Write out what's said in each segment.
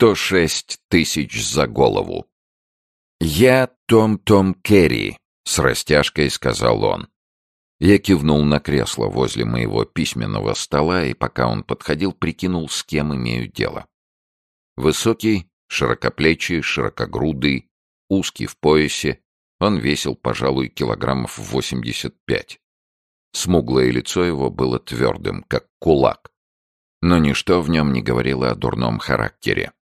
106 тысяч за голову. «Я Том-Том Керри», — с растяжкой сказал он. Я кивнул на кресло возле моего письменного стола и, пока он подходил, прикинул, с кем имею дело. Высокий, широкоплечий, широкогрудый, узкий в поясе, он весил, пожалуй, килограммов восемьдесят пять. Смуглое лицо его было твердым, как кулак. Но ничто в нем не говорило о дурном характере.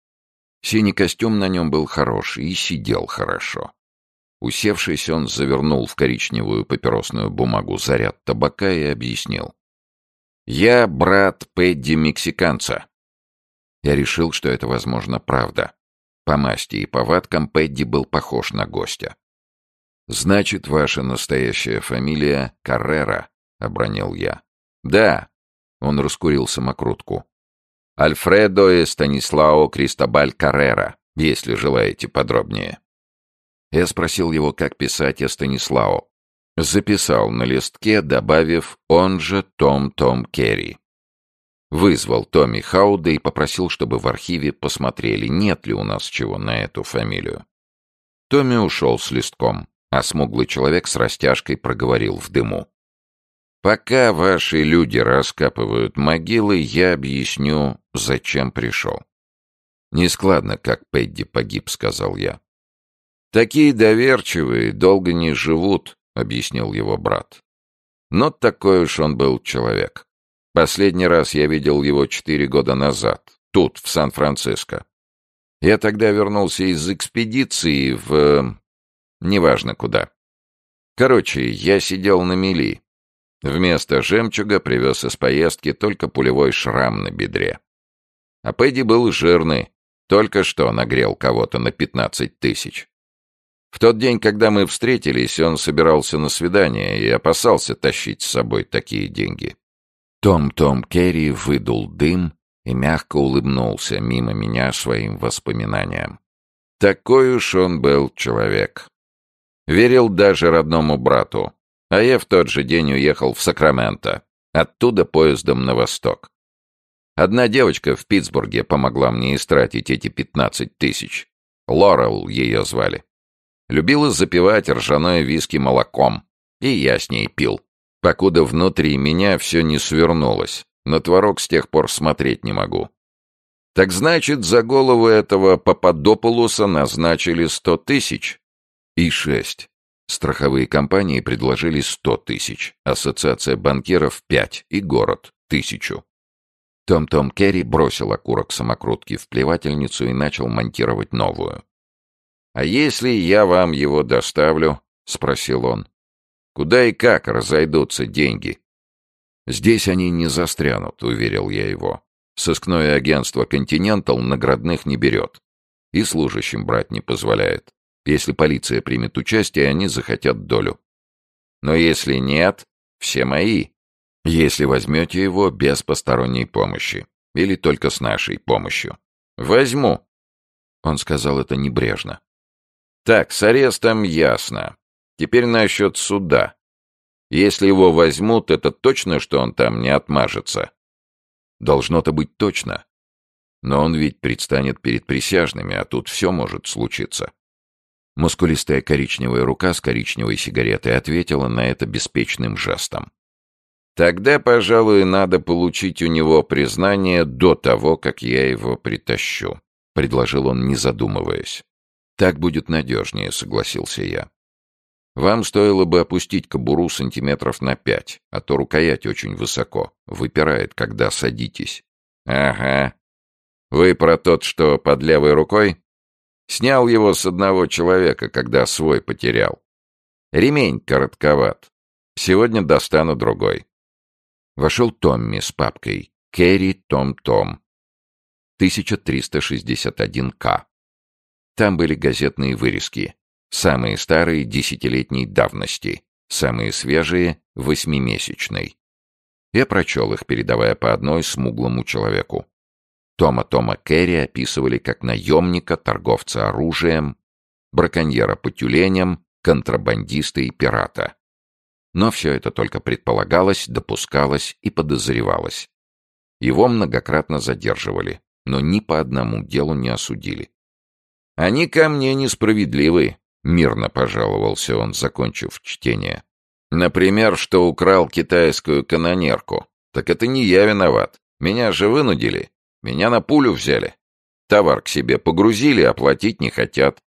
Синий костюм на нем был хороший и сидел хорошо. Усевшись, он завернул в коричневую папиросную бумагу заряд табака и объяснил. «Я брат Пэдди-мексиканца». Я решил, что это, возможно, правда. По масти и повадкам Пэдди был похож на гостя. «Значит, ваша настоящая фамилия Каррера», — обронил я. «Да», — он раскурил самокрутку. «Альфредо и Станислао Кристобаль Каррера, если желаете подробнее». Я спросил его, как писать о Станислао. Записал на листке, добавив «он же Том Том Керри». Вызвал Томми Хауда и попросил, чтобы в архиве посмотрели, нет ли у нас чего на эту фамилию. Томми ушел с листком, а смуглый человек с растяжкой проговорил в дыму. «Пока ваши люди раскапывают могилы, я объясню, зачем пришел». «Нескладно, как Пэдди погиб», — сказал я. «Такие доверчивые долго не живут», — объяснил его брат. «Но такой уж он был человек. Последний раз я видел его четыре года назад, тут, в Сан-Франциско. Я тогда вернулся из экспедиции в... неважно куда. Короче, я сидел на мели. Вместо жемчуга привез из поездки только пулевой шрам на бедре. А Пэдди был жирный, только что нагрел кого-то на пятнадцать тысяч. В тот день, когда мы встретились, он собирался на свидание и опасался тащить с собой такие деньги. Том-Том Керри выдул дым и мягко улыбнулся мимо меня своим воспоминаниям. Такой уж он был человек. Верил даже родному брату. А я в тот же день уехал в Сакраменто. Оттуда поездом на восток. Одна девочка в Питтсбурге помогла мне истратить эти пятнадцать тысяч. Лорел ее звали. Любила запивать ржаное виски молоком. И я с ней пил покуда внутри меня все не свернулось. На творог с тех пор смотреть не могу. Так значит, за голову этого Пападополуса назначили сто тысяч? И шесть. Страховые компании предложили сто тысяч, ассоциация банкиров — пять и город — тысячу. Том-Том Керри бросил окурок самокрутки в плевательницу и начал монтировать новую. «А если я вам его доставлю?» — спросил он. Куда и как разойдутся деньги? Здесь они не застрянут, уверил я его. Сыскное агентство «Континентал» наградных не берет. И служащим брать не позволяет. Если полиция примет участие, они захотят долю. Но если нет, все мои. Если возьмете его без посторонней помощи. Или только с нашей помощью. Возьму. Он сказал это небрежно. Так, с арестом ясно. Теперь насчет суда. Если его возьмут, это точно, что он там не отмажется? Должно-то быть точно. Но он ведь предстанет перед присяжными, а тут все может случиться. Мускулистая коричневая рука с коричневой сигаретой ответила на это беспечным жестом. «Тогда, пожалуй, надо получить у него признание до того, как я его притащу», — предложил он, не задумываясь. «Так будет надежнее», — согласился я. Вам стоило бы опустить кобуру сантиметров на пять, а то рукоять очень высоко, выпирает, когда садитесь. Ага. Вы про тот, что под левой рукой? Снял его с одного человека, когда свой потерял. Ремень коротковат. Сегодня достану другой. Вошел Томми с папкой. Керри Том-Том. 1361К. Там были газетные вырезки. Самые старые — десятилетней давности, самые свежие — восьмимесячной. Я прочел их, передавая по одной смуглому человеку. Тома Тома Керри описывали как наемника, торговца оружием, браконьера по тюленям, контрабандиста и пирата. Но все это только предполагалось, допускалось и подозревалось. Его многократно задерживали, но ни по одному делу не осудили. «Они ко мне несправедливы», — мирно пожаловался он, закончив чтение. «Например, что украл китайскую канонерку. Так это не я виноват. Меня же вынудили. Меня на пулю взяли. Товар к себе погрузили, оплатить не хотят.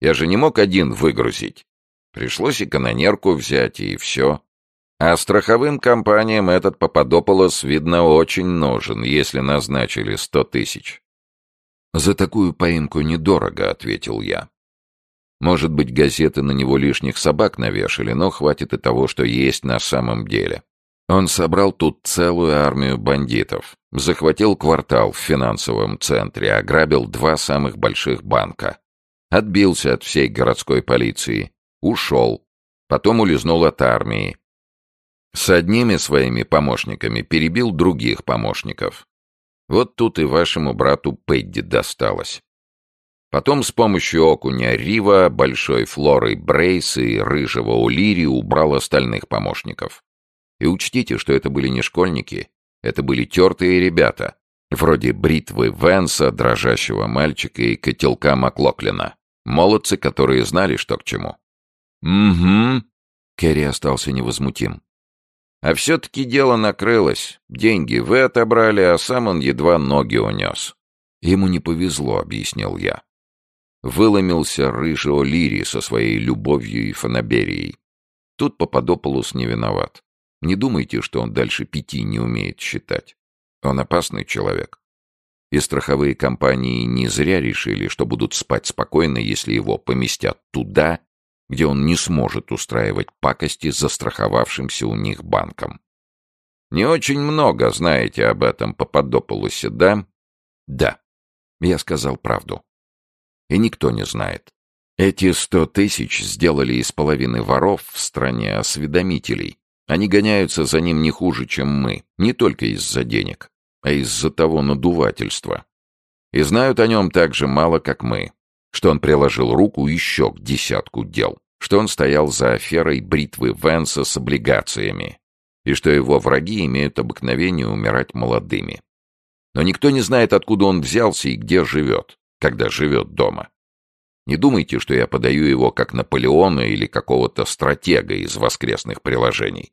Я же не мог один выгрузить. Пришлось и канонерку взять, и все. А страховым компаниям этот Пападополос, видно, очень нужен, если назначили сто тысяч. «За такую поимку недорого», — ответил я. «Может быть, газеты на него лишних собак навешали, но хватит и того, что есть на самом деле. Он собрал тут целую армию бандитов, захватил квартал в финансовом центре, ограбил два самых больших банка, отбился от всей городской полиции, ушел, потом улизнул от армии. С одними своими помощниками перебил других помощников. Вот тут и вашему брату Пэдди досталось. Потом с помощью окуня Рива, Большой Флоры Брейс и Рыжего Улири убрал остальных помощников. И учтите, что это были не школьники, это были тертые ребята, вроде бритвы Венса, дрожащего мальчика и котелка Маклоклина. Молодцы, которые знали, что к чему. «Угу», — Керри остался невозмутим. А все-таки дело накрылось. Деньги вы отобрали, а сам он едва ноги унес. Ему не повезло, объяснил я. Выломился рыжий Лири со своей любовью и фанаберией. Тут Пападополус не виноват. Не думайте, что он дальше пяти не умеет считать. Он опасный человек. И страховые компании не зря решили, что будут спать спокойно, если его поместят туда, где он не сможет устраивать пакости застраховавшимся у них банком. Не очень много знаете об этом Пападополусе, да? Да. Я сказал правду. И никто не знает. Эти сто тысяч сделали из половины воров в стране осведомителей. Они гоняются за ним не хуже, чем мы, не только из-за денег, а из-за того надувательства. И знают о нем так же мало, как мы что он приложил руку еще к десятку дел, что он стоял за аферой бритвы Венса с облигациями, и что его враги имеют обыкновение умирать молодыми. Но никто не знает, откуда он взялся и где живет, когда живет дома. Не думайте, что я подаю его как Наполеона или какого-то стратега из воскресных приложений.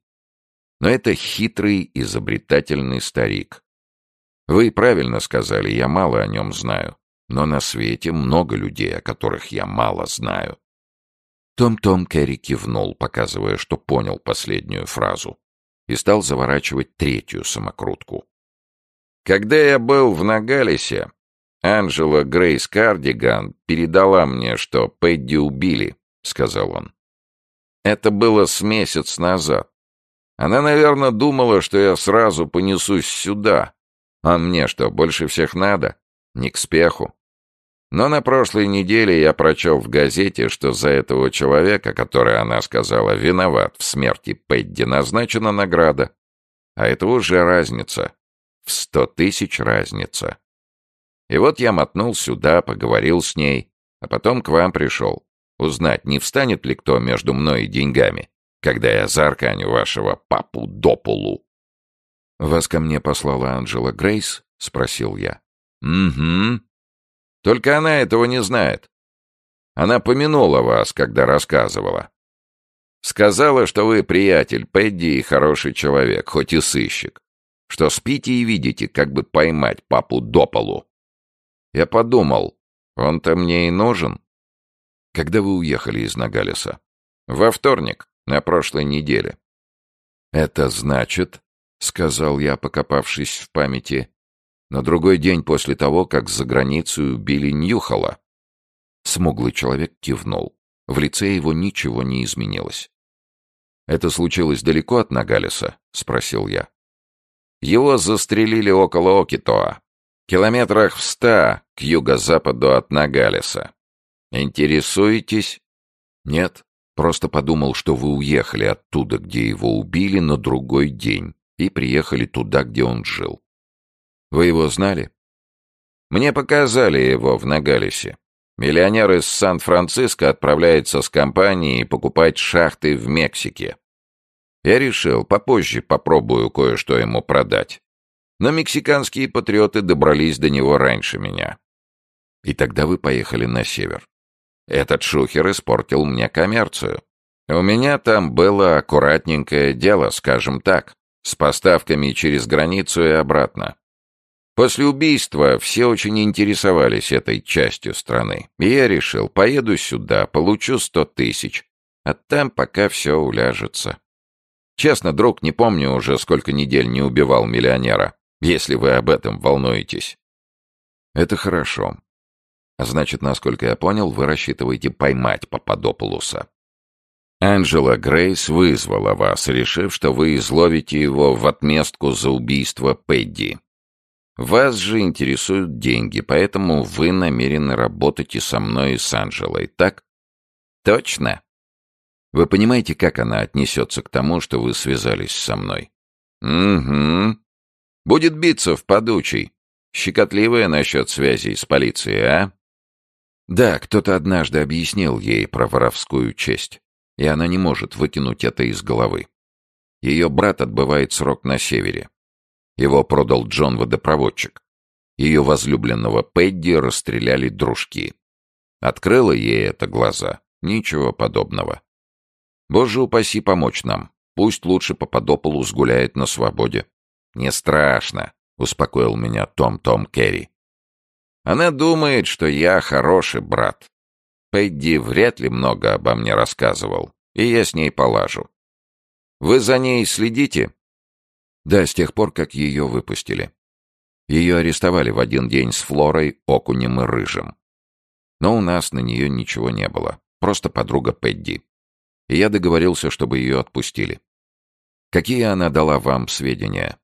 Но это хитрый, изобретательный старик. Вы правильно сказали, я мало о нем знаю. Но на свете много людей, о которых я мало знаю. Том-Том Керри кивнул, показывая, что понял последнюю фразу, и стал заворачивать третью самокрутку. «Когда я был в Нагалисе, Анжела Грейс Кардиган передала мне, что Пэдди убили», — сказал он. «Это было с месяц назад. Она, наверное, думала, что я сразу понесусь сюда. А мне что, больше всех надо? Не к спеху. Но на прошлой неделе я прочел в газете, что за этого человека, который, она сказала, виноват в смерти Пэдди, назначена награда. А это уже разница. В сто тысяч разница. И вот я мотнул сюда, поговорил с ней, а потом к вам пришел. Узнать, не встанет ли кто между мной и деньгами, когда я заарканю вашего папу Дополу. «Вас ко мне послала Анджела Грейс?» — спросил я. «Угу», только она этого не знает. Она помянула вас, когда рассказывала. Сказала, что вы приятель Пэдди и хороший человек, хоть и сыщик. Что спите и видите, как бы поймать папу до полу. Я подумал, он-то мне и нужен. Когда вы уехали из Нагалиса? Во вторник, на прошлой неделе. Это значит, — сказал я, покопавшись в памяти, на другой день после того, как за границей убили Ньюхола. Смуглый человек кивнул. В лице его ничего не изменилось. «Это случилось далеко от Нагалиса?» — спросил я. «Его застрелили около Окитоа, километрах в ста к юго-западу от Нагалиса. Интересуетесь?» «Нет, просто подумал, что вы уехали оттуда, где его убили, на другой день и приехали туда, где он жил. Вы его знали? Мне показали его в Нагалисе. Миллионер из Сан-Франциско отправляется с компанией покупать шахты в Мексике. Я решил, попозже попробую кое-что ему продать. Но мексиканские патриоты добрались до него раньше меня. И тогда вы поехали на север. Этот шухер испортил мне коммерцию. У меня там было аккуратненькое дело, скажем так, с поставками через границу и обратно. После убийства все очень интересовались этой частью страны. И я решил, поеду сюда, получу сто тысяч, а там пока все уляжется. Честно, друг, не помню уже, сколько недель не убивал миллионера, если вы об этом волнуетесь. Это хорошо. Значит, насколько я понял, вы рассчитываете поймать Пападопулуса. Анджела Грейс вызвала вас, решив, что вы изловите его в отместку за убийство Пэдди. Вас же интересуют деньги, поэтому вы намерены работать и со мной, и с Анджелой, так? Точно. Вы понимаете, как она отнесется к тому, что вы связались со мной? Угу. Будет биться в подучий. Щекотливая насчет связей с полицией, а? Да, кто-то однажды объяснил ей про воровскую честь, и она не может выкинуть это из головы. Ее брат отбывает срок на севере. Его продал Джон-водопроводчик. Ее возлюбленного Пэдди расстреляли дружки. Открыла ей это глаза? Ничего подобного. Боже упаси помочь нам. Пусть лучше Пападополу сгуляет на свободе. Не страшно, успокоил меня Том-Том Керри. Она думает, что я хороший брат. Пэдди вряд ли много обо мне рассказывал, и я с ней полажу. Вы за ней следите? Да, с тех пор, как ее выпустили. Ее арестовали в один день с Флорой, Окунем и Рыжим. Но у нас на нее ничего не было. Просто подруга Пэдди. И я договорился, чтобы ее отпустили. Какие она дала вам сведения?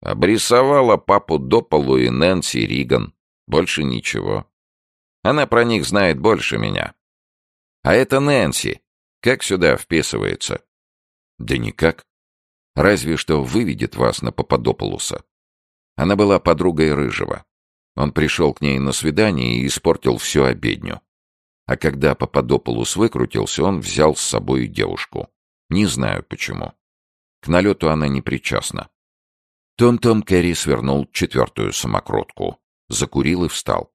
Обрисовала папу Дополу и Нэнси Риган. Больше ничего. Она про них знает больше меня. А это Нэнси. Как сюда вписывается? Да никак. Разве что выведет вас на Пападополуса. Она была подругой Рыжего. Он пришел к ней на свидание и испортил всю обедню. А когда Пападополус выкрутился, он взял с собой девушку. Не знаю почему. К налету она не причастна. Том-Том Керри свернул четвертую самокрутку закурил и встал.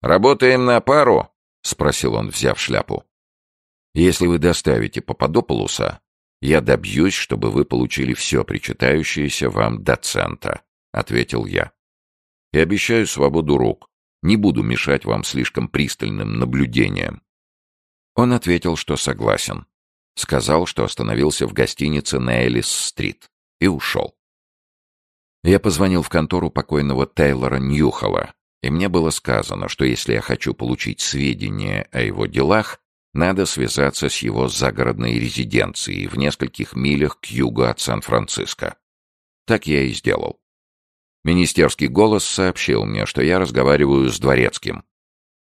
«Работаем на пару?» — спросил он, взяв шляпу. «Если вы доставите Пападополуса, я добьюсь, чтобы вы получили все причитающееся вам доцента», — ответил я. «И обещаю свободу рук. Не буду мешать вам слишком пристальным наблюдением». Он ответил, что согласен. Сказал, что остановился в гостинице на Элис-стрит и ушел. Я позвонил в контору покойного Тейлора Ньюхола, и мне было сказано, что если я хочу получить сведения о его делах, надо связаться с его загородной резиденцией в нескольких милях к югу от Сан-Франциско. Так я и сделал. Министерский голос сообщил мне, что я разговариваю с дворецким,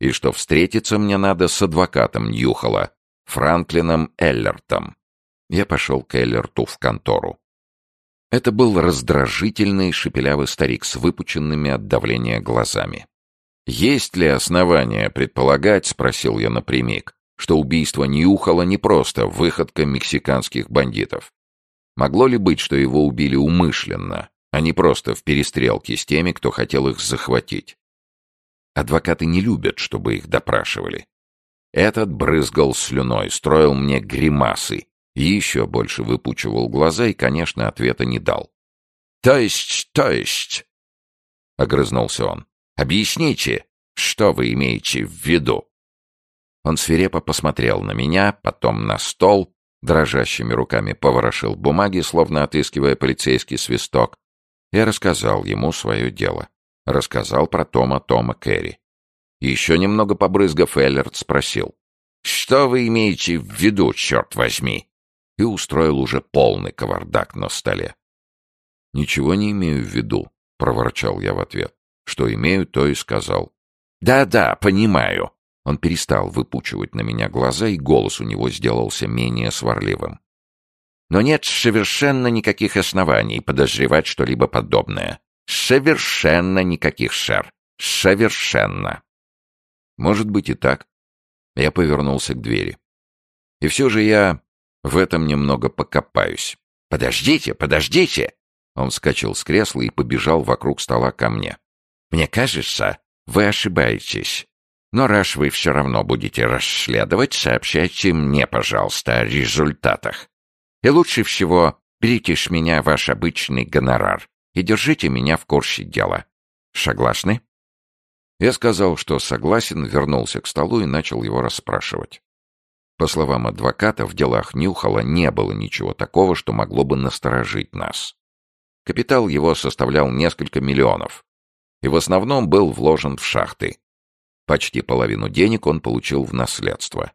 и что встретиться мне надо с адвокатом Ньюхола, Франклином Эллертом. Я пошел к Эллерту в контору. Это был раздражительный шепелявый старик с выпученными от давления глазами. «Есть ли основания предполагать, — спросил я напрямик, — что убийство Ньюхола не просто выходка мексиканских бандитов? Могло ли быть, что его убили умышленно, а не просто в перестрелке с теми, кто хотел их захватить? Адвокаты не любят, чтобы их допрашивали. Этот брызгал слюной, строил мне гримасы, еще больше выпучивал глаза и, конечно, ответа не дал. «То есть, то есть...» — огрызнулся он. «Объясните, что вы имеете в виду?» Он свирепо посмотрел на меня, потом на стол, дрожащими руками поворошил бумаги, словно отыскивая полицейский свисток. Я рассказал ему свое дело. Рассказал про Тома Тома Керри. Еще немного побрызгав, Эллерт спросил. «Что вы имеете в виду, черт возьми?» И устроил уже полный кавардак на столе. «Ничего не имею в виду», — проворчал я в ответ. «Что имею, то и сказал». «Да-да, понимаю». Он перестал выпучивать на меня глаза, и голос у него сделался менее сварливым. «Но нет совершенно никаких оснований подозревать что-либо подобное. Совершенно никаких, шер. Совершенно». «Может быть и так». Я повернулся к двери. «И все же я в этом немного покопаюсь. «Подождите, подождите!» Он вскочил с кресла и побежал вокруг стола ко мне. «Мне кажется, вы ошибаетесь. Но раз вы все равно будете расследовать, сообщайте мне, пожалуйста, о результатах. И лучше всего берите с меня ваш обычный гонорар и держите меня в курсе дела. Согласны?» Я сказал, что согласен, вернулся к столу и начал его расспрашивать. По словам адвоката, в делах Нюхала не было ничего такого, что могло бы насторожить нас. Капитал его составлял несколько миллионов и в основном был вложен в шахты. Почти половину денег он получил в наследство.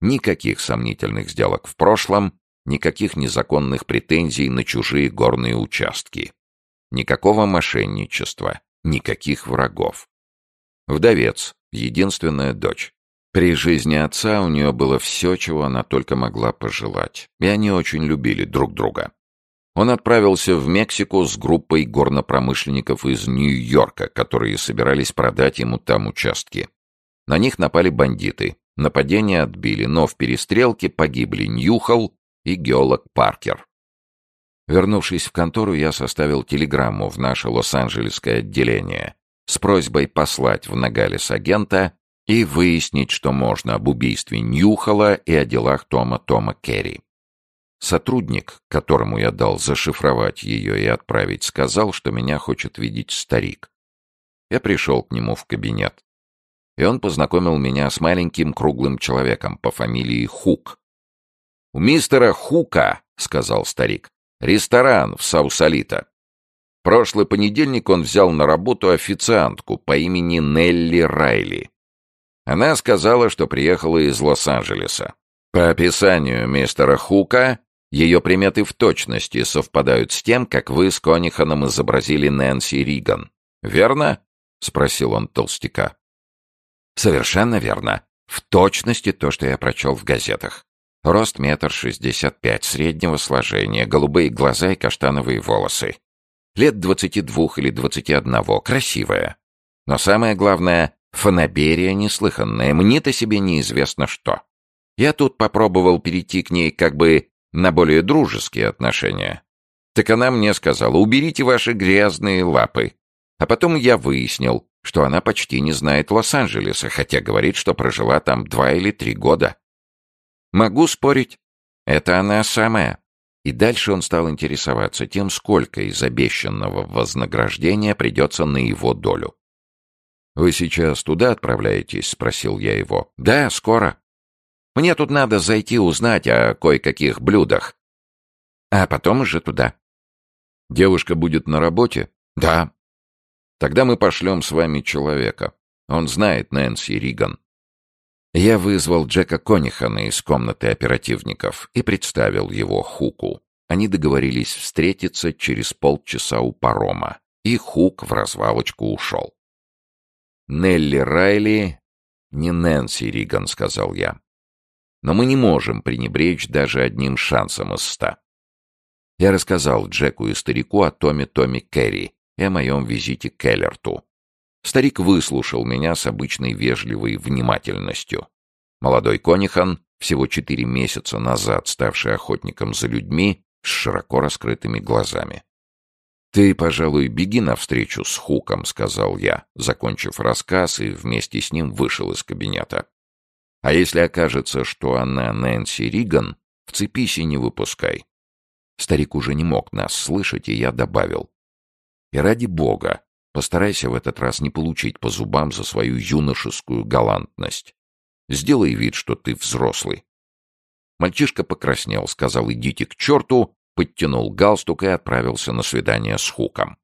Никаких сомнительных сделок в прошлом, никаких незаконных претензий на чужие горные участки. Никакого мошенничества, никаких врагов. Вдовец, единственная дочь. При жизни отца у нее было все, чего она только могла пожелать, и они очень любили друг друга. Он отправился в Мексику с группой горнопромышленников из Нью-Йорка, которые собирались продать ему там участки. На них напали бандиты. Нападение отбили, но в перестрелке погибли Ньюхал и геолог Паркер. Вернувшись в контору, я составил телеграмму в наше Лос-Анджелесское отделение с просьбой послать в Нагалес агента и выяснить, что можно об убийстве Ньюхала и о делах Тома Тома Керри. Сотрудник, которому я дал зашифровать ее и отправить, сказал, что меня хочет видеть старик. Я пришел к нему в кабинет. И он познакомил меня с маленьким круглым человеком по фамилии Хук. «У мистера Хука, — сказал старик, — ресторан в Саусалита. Прошлый понедельник он взял на работу официантку по имени Нелли Райли. Она сказала, что приехала из Лос-Анджелеса. По описанию мистера Хука, ее приметы в точности совпадают с тем, как вы с Кониханом изобразили Нэнси Риган. Верно? — спросил он толстяка. «Совершенно верно. В точности то, что я прочел в газетах. Рост метр шестьдесят пять, среднего сложения, голубые глаза и каштановые волосы. Лет двадцати двух или двадцати одного, красивая. Но самое главное, фанаберия неслыханная, мне-то себе неизвестно что. Я тут попробовал перейти к ней как бы на более дружеские отношения. Так она мне сказала, уберите ваши грязные лапы. А потом я выяснил, что она почти не знает Лос-Анджелеса, хотя говорит, что прожила там два или три года. Могу спорить. Это она самая. И дальше он стал интересоваться тем, сколько из обещанного вознаграждения придется на его долю. «Вы сейчас туда отправляетесь?» — спросил я его. «Да, скоро. Мне тут надо зайти узнать о кое-каких блюдах. А потом уже туда». «Девушка будет на работе?» «Да». «Тогда мы пошлем с вами человека. Он знает Нэнси Риган. Я вызвал Джека Конихана из комнаты оперативников и представил его Хуку. Они договорились встретиться через полчаса у парома, и Хук в развалочку ушел. «Нелли Райли, не Нэнси Риган», — сказал я. «Но мы не можем пренебречь даже одним шансом из ста». Я рассказал Джеку и старику о Томе Томе Керри и о моем визите к Келлерту. Старик выслушал меня с обычной вежливой внимательностью. Молодой Конихан, всего четыре месяца назад ставший охотником за людьми, с широко раскрытыми глазами. «Ты, пожалуй, беги навстречу с Хуком», — сказал я, закончив рассказ и вместе с ним вышел из кабинета. «А если окажется, что она Нэнси Риган, вцепись и не выпускай». Старик уже не мог нас слышать, и я добавил. «И ради бога, Постарайся в этот раз не получить по зубам за свою юношескую галантность. Сделай вид, что ты взрослый. Мальчишка покраснел, сказал «идите к черту», подтянул галстук и отправился на свидание с Хуком.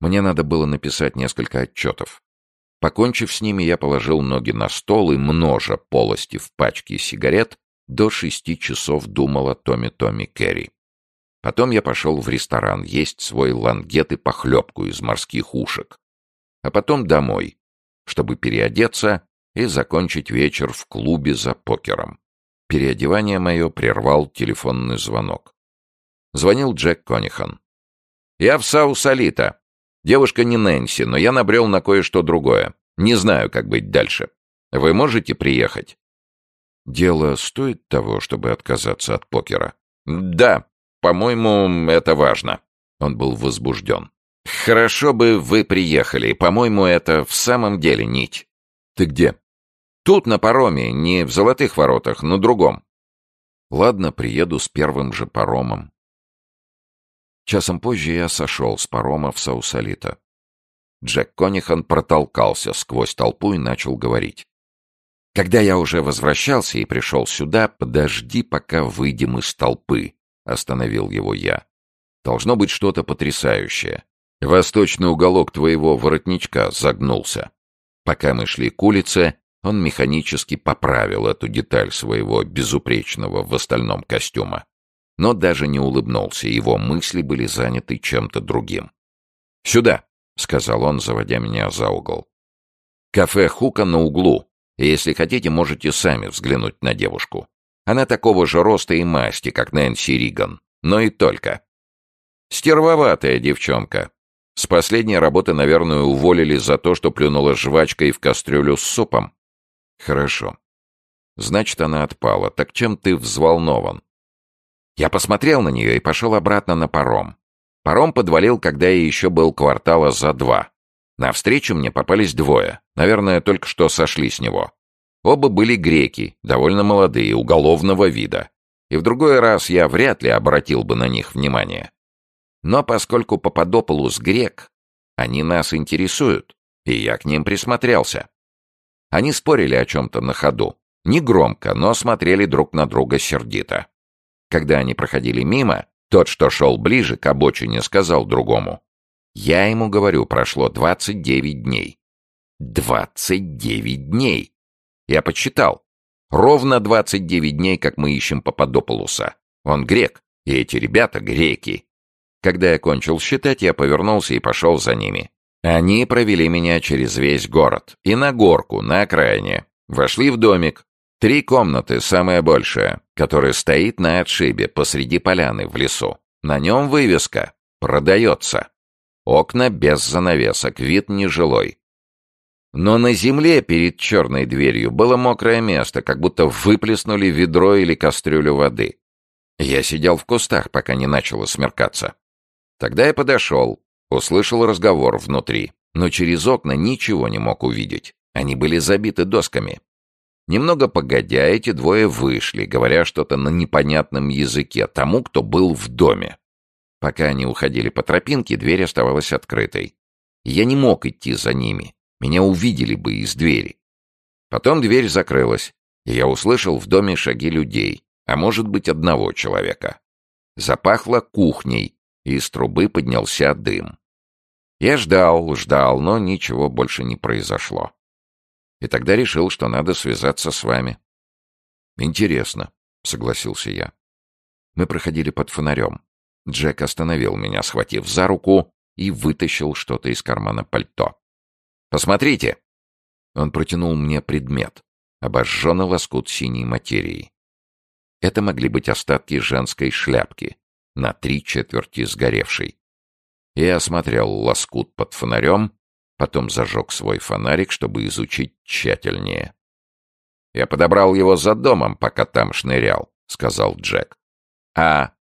Мне надо было написать несколько отчетов. Покончив с ними, я положил ноги на стол и, множа полости в пачке сигарет, до шести часов думал о Томе Томе Керри. Потом я пошел в ресторан есть свой лангет и похлебку из морских ушек. А потом домой, чтобы переодеться и закончить вечер в клубе за покером. Переодевание мое прервал телефонный звонок. Звонил Джек Конихан. «Я в Саусалита. Девушка не Нэнси, но я набрел на кое-что другое. Не знаю, как быть дальше. Вы можете приехать?» «Дело стоит того, чтобы отказаться от покера?» «Да, по-моему, это важно. Он был возбужден. «Хорошо бы вы приехали. По-моему, это в самом деле нить». «Ты где?» «Тут, на пароме. Не в Золотых воротах, на другом». «Ладно, приеду с первым же паромом». Часом позже я сошел с парома в Саусалита. Джек Конихан протолкался сквозь толпу и начал говорить. «Когда я уже возвращался и пришел сюда, подожди, пока выйдем из толпы», — остановил его я. «Должно быть что-то потрясающее. Восточный уголок твоего воротничка загнулся». Пока мы шли к улице, он механически поправил эту деталь своего безупречного в остальном костюма. Но даже не улыбнулся, его мысли были заняты чем-то другим. «Сюда!» — сказал он, заводя меня за угол. «Кафе Хука на углу, и если хотите, можете сами взглянуть на девушку. Она такого же роста и масти, как Нэнси Риган, но и только. Стервоватая девчонка. С последней работы, наверное, уволили за то, что плюнула жвачкой в кастрюлю с супом. Хорошо. Значит, она отпала. Так чем ты взволнован? Я посмотрел на нее и пошел обратно на паром. Паром подвалил, когда я еще был квартала за два. Навстречу мне попались двое. Наверное, только что сошли с него. Оба были греки, довольно молодые, уголовного вида. И в другой раз я вряд ли обратил бы на них внимание. Но поскольку Пападополус грек, они нас интересуют, и я к ним присмотрелся. Они спорили о чем-то на ходу. Не громко, но смотрели друг на друга сердито. Когда они проходили мимо, тот, что шел ближе к обочине, сказал другому. «Я ему говорю, прошло 29 дней». 29 дней! Я подсчитал. Ровно 29 дней, как мы ищем Пападополуса. Он грек, и эти ребята греки. Когда я кончил считать, я повернулся и пошел за ними. Они провели меня через весь город и на горку, на окраине. Вошли в домик. Три комнаты, самая большая, которая стоит на отшибе посреди поляны в лесу. На нем вывеска «Продается». Окна без занавесок, вид нежилой. Но на земле перед черной дверью было мокрое место, как будто выплеснули ведро или кастрюлю воды. Я сидел в кустах, пока не начало смеркаться. Тогда я подошел, услышал разговор внутри, но через окна ничего не мог увидеть. Они были забиты досками. Немного погодя, эти двое вышли, говоря что-то на непонятном языке тому, кто был в доме. Пока они уходили по тропинке, дверь оставалась открытой. Я не мог идти за ними. Меня увидели бы из двери. Потом дверь закрылась, и я услышал в доме шаги людей, а может быть одного человека. Запахло кухней, и из трубы поднялся дым. Я ждал, ждал, но ничего больше не произошло. И тогда решил, что надо связаться с вами. Интересно, согласился я. Мы проходили под фонарем. Джек остановил меня, схватив за руку, и вытащил что-то из кармана пальто. «Посмотрите!» Он протянул мне предмет, обожженный лоскут синей материи. Это могли быть остатки женской шляпки, на три четверти сгоревшей. Я осмотрел лоскут под фонарем Потом зажег свой фонарик, чтобы изучить тщательнее. «Я подобрал его за домом, пока там шнырял», — сказал Джек. «А...»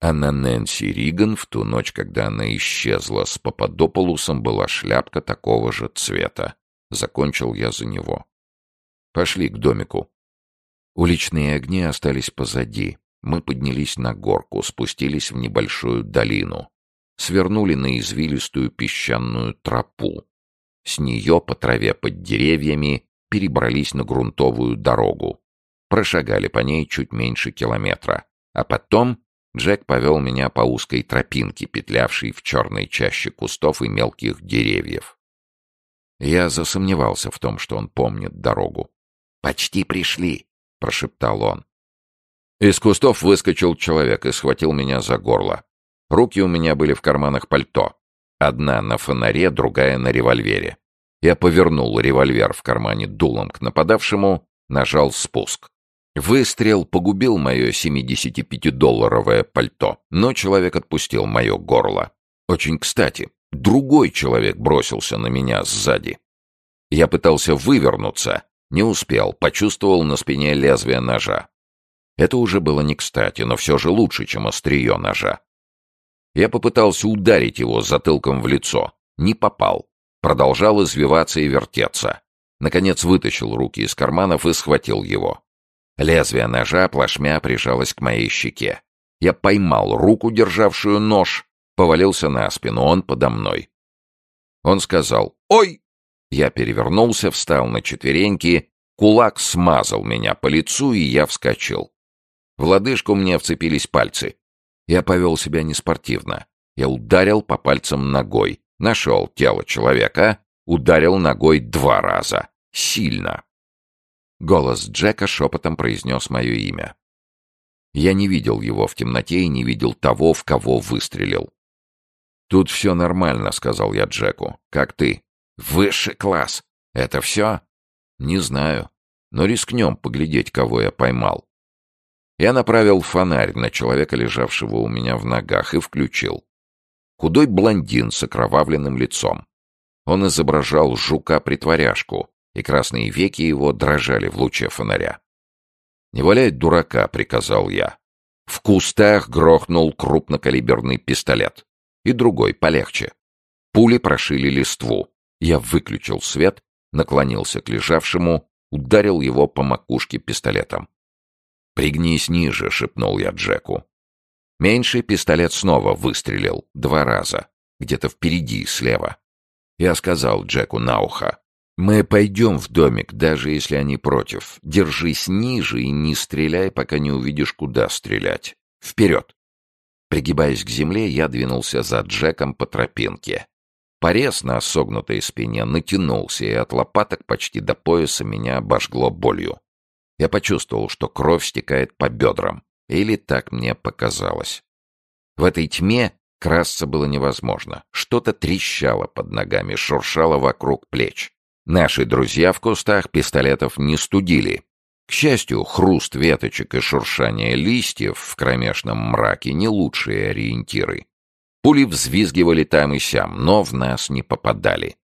А на Нэнси Риган в ту ночь, когда она исчезла с Пападополусом, была шляпка такого же цвета. Закончил я за него. «Пошли к домику». Уличные огни остались позади. Мы поднялись на горку, спустились в небольшую долину. Свернули на извилистую песчаную тропу. С нее по траве под деревьями перебрались на грунтовую дорогу. Прошагали по ней чуть меньше километра. А потом Джек повел меня по узкой тропинке, петлявшей в черной чаще кустов и мелких деревьев. Я засомневался в том, что он помнит дорогу. «Почти пришли», — прошептал он. Из кустов выскочил человек и схватил меня за горло. Руки у меня были в карманах пальто. Одна на фонаре, другая на револьвере. Я повернул револьвер в кармане дулом к нападавшему, нажал спуск. Выстрел погубил мое 75-долларовое пальто, но человек отпустил мое горло. Очень кстати, другой человек бросился на меня сзади. Я пытался вывернуться, не успел, почувствовал на спине лезвие ножа. Это уже было не кстати, но все же лучше, чем острие ножа. Я попытался ударить его затылком в лицо. Не попал. Продолжал извиваться и вертеться. Наконец вытащил руки из карманов и схватил его. Лезвие ножа плашмя прижалось к моей щеке. Я поймал руку, державшую нож, повалился на спину, он подо мной. Он сказал «Ой!». Я перевернулся, встал на четвереньки, кулак смазал меня по лицу, и я вскочил. В лодыжку мне вцепились пальцы. Я повел себя неспортивно. Я ударил по пальцам ногой. Нашел тело человека, ударил ногой два раза. Сильно. Голос Джека шепотом произнес мое имя. Я не видел его в темноте и не видел того, в кого выстрелил. «Тут все нормально», — сказал я Джеку. «Как ты?» «Высший класс. Это все?» «Не знаю. Но рискнем поглядеть, кого я поймал». Я направил фонарь на человека, лежавшего у меня в ногах, и включил. Худой блондин с окровавленным лицом. Он изображал жука-притворяшку, и красные веки его дрожали в луче фонаря. «Не валяй дурака», — приказал я. В кустах грохнул крупнокалиберный пистолет. И другой, полегче. Пули прошили листву. Я выключил свет, наклонился к лежавшему, ударил его по макушке пистолетом. «Пригнись ниже», — шепнул я Джеку. Меньший пистолет снова выстрелил два раза, где-то впереди, слева. Я сказал Джеку на ухо. «Мы пойдем в домик, даже если они против. Держись ниже и не стреляй, пока не увидишь, куда стрелять. Вперед!» Пригибаясь к земле, я двинулся за Джеком по тропинке. Порез на согнутой спине натянулся, и от лопаток почти до пояса меня обожгло болью. Я почувствовал, что кровь стекает по бедрам. Или так мне показалось. В этой тьме красться было невозможно. Что-то трещало под ногами, шуршало вокруг плеч. Наши друзья в кустах пистолетов не студили. К счастью, хруст веточек и шуршание листьев в кромешном мраке не лучшие ориентиры. Пули взвизгивали там и сям, но в нас не попадали.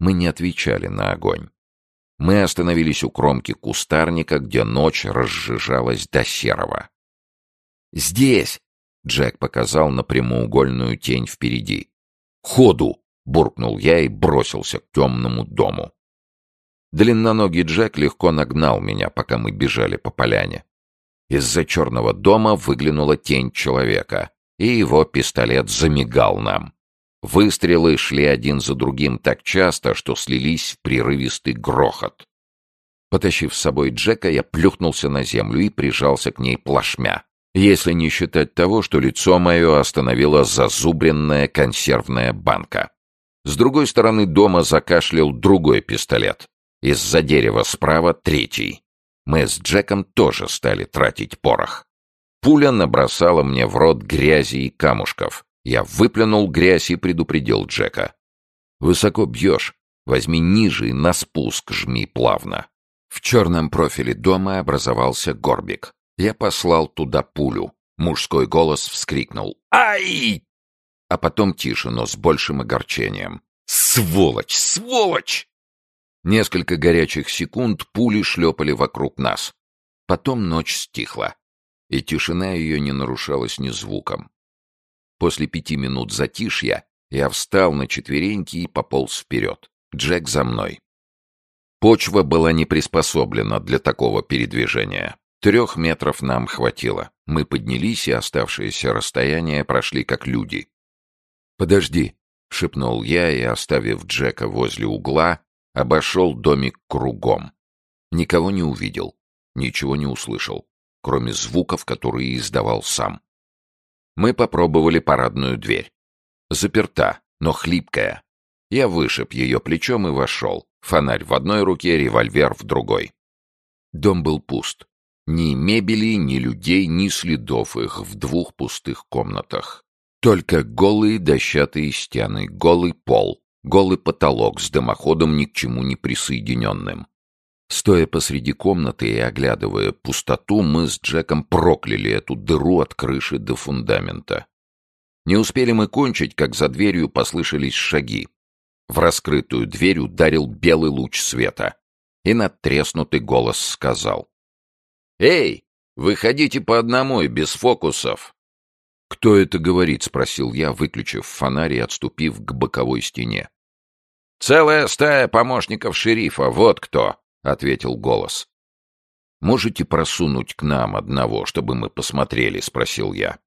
Мы не отвечали на огонь. Мы остановились у кромки кустарника, где ночь разжижалась до серого. «Здесь!» — Джек показал на прямоугольную тень впереди. «Ходу!» — буркнул я и бросился к темному дому. Длинноногий Джек легко нагнал меня, пока мы бежали по поляне. Из-за черного дома выглянула тень человека, и его пистолет замигал нам. Выстрелы шли один за другим так часто, что слились в прерывистый грохот. Потащив с собой Джека, я плюхнулся на землю и прижался к ней плашмя, если не считать того, что лицо мое остановила зазубренная консервная банка. С другой стороны дома закашлял другой пистолет. Из-за дерева справа третий. Мы с Джеком тоже стали тратить порох. Пуля набросала мне в рот грязи и камушков. Я выплюнул грязь и предупредил Джека. «Высоко бьешь. Возьми ниже и на спуск жми плавно». В черном профиле дома образовался горбик. Я послал туда пулю. Мужской голос вскрикнул «Ай!» А потом тише, но с большим огорчением. «Сволочь! Сволочь!» Несколько горячих секунд пули шлепали вокруг нас. Потом ночь стихла, и тишина ее не нарушалась ни звуком. После пяти минут затишья я встал на четвереньки и пополз вперед. Джек за мной. Почва была не приспособлена для такого передвижения. Трех метров нам хватило. Мы поднялись, и оставшееся расстояние прошли как люди. «Подожди», — шепнул я и, оставив Джека возле угла, обошел домик кругом. Никого не увидел, ничего не услышал, кроме звуков, которые издавал сам. Мы попробовали парадную дверь. Заперта, но хлипкая. Я вышиб ее плечом и вошел. Фонарь в одной руке, револьвер в другой. Дом был пуст. Ни мебели, ни людей, ни следов их в двух пустых комнатах. Только голые дощатые стены, голый пол, голый потолок с дымоходом ни к чему не присоединенным. Стоя посреди комнаты и оглядывая пустоту, мы с Джеком прокляли эту дыру от крыши до фундамента. Не успели мы кончить, как за дверью послышались шаги. В раскрытую дверь ударил белый луч света, и надтреснутый голос сказал. «Эй, выходите по одному и без фокусов!» «Кто это говорит?» — спросил я, выключив фонарь и отступив к боковой стене. «Целая стая помощников шерифа, вот кто!» — ответил голос. «Можете просунуть к нам одного, чтобы мы посмотрели?» — спросил я.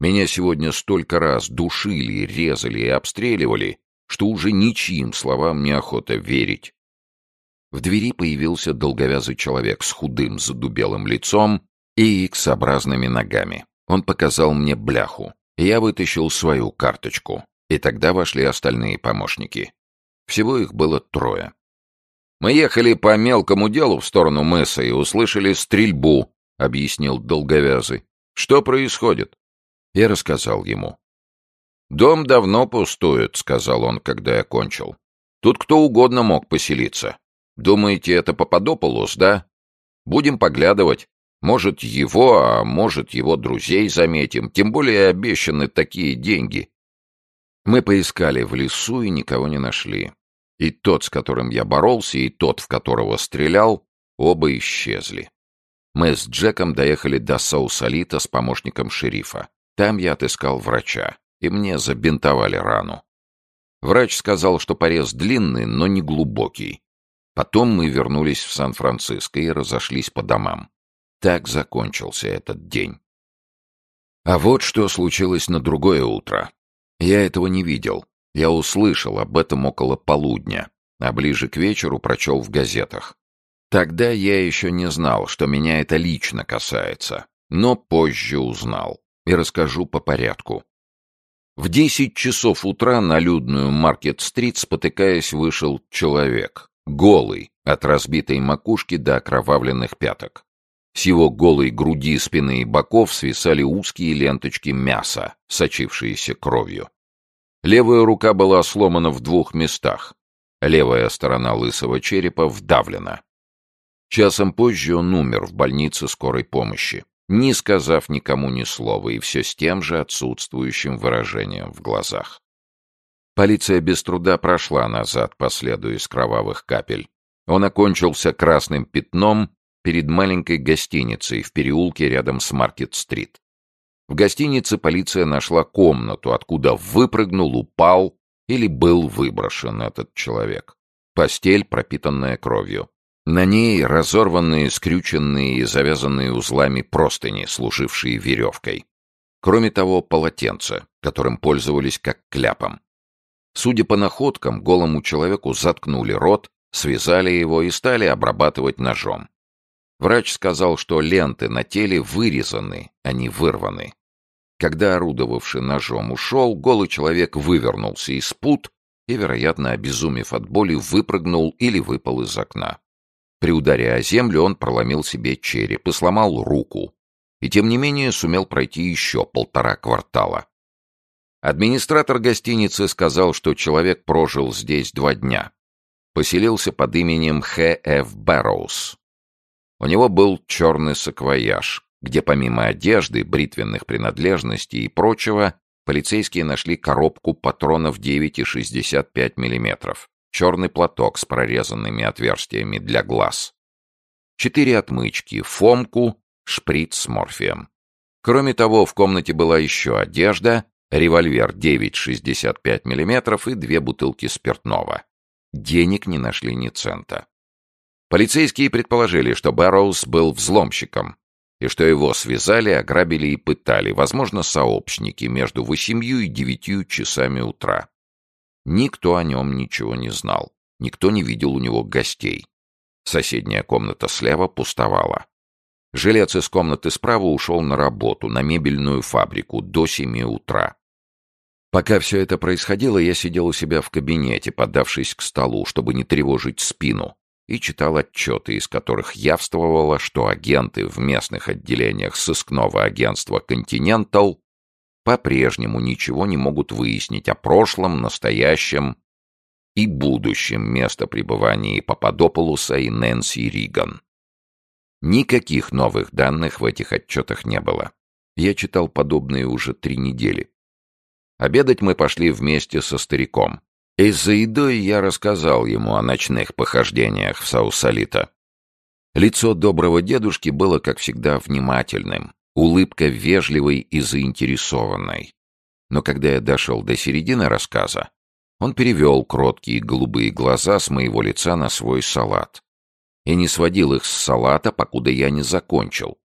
«Меня сегодня столько раз душили, резали и обстреливали, что уже ничьим словам неохота верить». В двери появился долговязый человек с худым задубелым лицом и иксообразными ногами. Он показал мне бляху. Я вытащил свою карточку, и тогда вошли остальные помощники. Всего их было трое. «Мы ехали по мелкому делу в сторону мыса и услышали стрельбу», — объяснил долговязый. «Что происходит?» Я рассказал ему. «Дом давно пустует», — сказал он, когда я кончил. «Тут кто угодно мог поселиться. Думаете, это Пападополос, да? Будем поглядывать. Может, его, а может, его друзей заметим. Тем более обещаны такие деньги». Мы поискали в лесу и никого не нашли. И тот, с которым я боролся, и тот, в которого стрелял, оба исчезли. Мы с Джеком доехали до Саусалита с помощником шерифа. Там я отыскал врача, и мне забинтовали рану. Врач сказал, что порез длинный, но не глубокий. Потом мы вернулись в Сан-Франциско и разошлись по домам. Так закончился этот день. А вот что случилось на другое утро. Я этого не видел, я услышал об этом около полудня, а ближе к вечеру прочел в газетах. Тогда я еще не знал, что меня это лично касается, но позже узнал и расскажу по порядку. В десять часов утра на людную Маркет-стрит, спотыкаясь, вышел человек, голый, от разбитой макушки до окровавленных пяток. С его голой груди, спины и боков свисали узкие ленточки мяса, сочившиеся кровью. Левая рука была сломана в двух местах. Левая сторона лысого черепа вдавлена. Часом позже он умер в больнице скорой помощи, не сказав никому ни слова и все с тем же отсутствующим выражением в глазах. Полиция без труда прошла назад по следу из кровавых капель. Он окончился красным пятном перед маленькой гостиницей в переулке рядом с Маркет-стрит. В гостинице полиция нашла комнату, откуда выпрыгнул, упал или был выброшен этот человек. Постель, пропитанная кровью. На ней разорванные, скрюченные и завязанные узлами простыни, служившие веревкой. Кроме того, полотенце, которым пользовались как кляпом. Судя по находкам, голому человеку заткнули рот, связали его и стали обрабатывать ножом. Врач сказал, что ленты на теле вырезаны, а не вырваны. Когда орудовавший ножом ушел, голый человек вывернулся из пут и, вероятно, обезумев от боли, выпрыгнул или выпал из окна. При ударе о землю он проломил себе череп и сломал руку, и тем не менее сумел пройти еще полтора квартала. Администратор гостиницы сказал, что человек прожил здесь два дня. Поселился под именем Х. Ф. Бэрроуз. У него был черный саквояж, где помимо одежды, бритвенных принадлежностей и прочего, полицейские нашли коробку патронов 9,65 мм, черный платок с прорезанными отверстиями для глаз, четыре отмычки, фомку, шприц с морфием. Кроме того, в комнате была еще одежда, револьвер 9,65 мм и две бутылки спиртного. Денег не нашли ни цента. Полицейские предположили, что Бэрроуз был взломщиком, и что его связали, ограбили и пытали, возможно, сообщники между восемью и девятью часами утра. Никто о нем ничего не знал, никто не видел у него гостей. Соседняя комната слева пустовала. Жилец из комнаты справа ушел на работу, на мебельную фабрику, до семи утра. Пока все это происходило, я сидел у себя в кабинете, подавшись к столу, чтобы не тревожить спину, и читал отчеты, из которых явствовало, что агенты в местных отделениях сыскного агентства «Континентал» по-прежнему ничего не могут выяснить о прошлом, настоящем и будущем места пребывания Пападополуса и Нэнси Риган. Никаких новых данных в этих отчетах не было. Я читал подобные уже три недели. Обедать мы пошли вместе со стариком. И за едой я рассказал ему о ночных похождениях в Саусалита. Лицо доброго дедушки было, как всегда, внимательным, улыбка вежливой и заинтересованной. Но когда я дошел до середины рассказа, он перевел кроткие голубые глаза с моего лица на свой салат и не сводил их с салата, покуда я не закончил.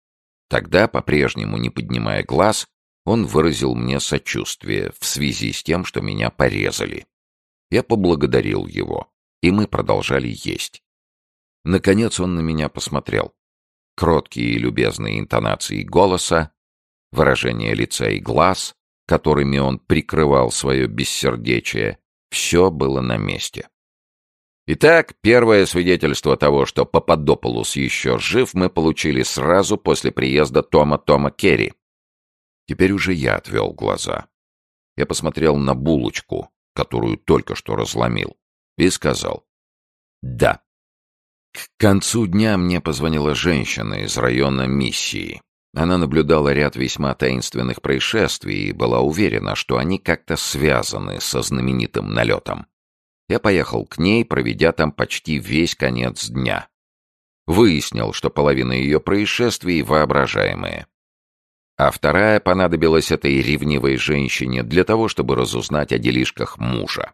Тогда, по-прежнему не поднимая глаз, он выразил мне сочувствие в связи с тем, что меня порезали. Я поблагодарил его, и мы продолжали есть. Наконец он на меня посмотрел. Кроткие и любезные интонации голоса, выражение лица и глаз, которыми он прикрывал свое бессердечие, все было на месте. Итак, первое свидетельство того, что Пападополус еще жив, мы получили сразу после приезда Тома Тома Керри. Теперь уже я отвел глаза. Я посмотрел на булочку, которую только что разломил, и сказал «Да». К концу дня мне позвонила женщина из района миссии. Она наблюдала ряд весьма таинственных происшествий и была уверена, что они как-то связаны со знаменитым налетом. Я поехал к ней, проведя там почти весь конец дня. Выяснил, что половина ее происшествий воображаемые. А вторая понадобилась этой ревнивой женщине для того, чтобы разузнать о делишках мужа.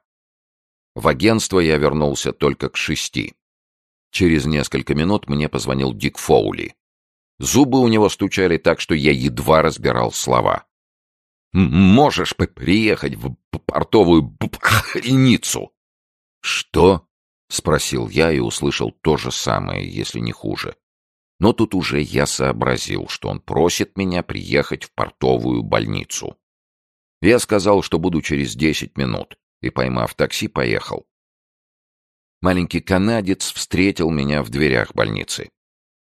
В агентство я вернулся только к шести. Через несколько минут мне позвонил Дик Фоули. Зубы у него стучали так, что я едва разбирал слова. «Можешь приехать в портовую больницу?» «Что?» — спросил я и услышал то же самое, если не хуже. Но тут уже я сообразил, что он просит меня приехать в портовую больницу. Я сказал, что буду через десять минут, и, поймав такси, поехал. Маленький канадец встретил меня в дверях больницы.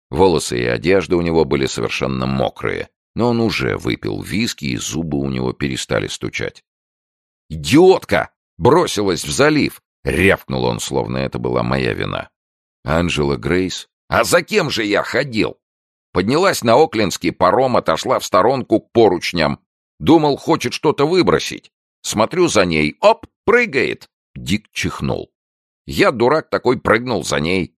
Волосы и одежда у него были совершенно мокрые, но он уже выпил виски, и зубы у него перестали стучать. «Идиотка!» Бросилась в залив. Рявкнул он, словно это была моя вина. Анжела Грейс. А за кем же я ходил? Поднялась на Оклендский паром, отошла в сторонку к поручням. Думал, хочет что-то выбросить. Смотрю за ней. Оп, прыгает. Дик чихнул. Я, дурак такой, прыгнул за ней.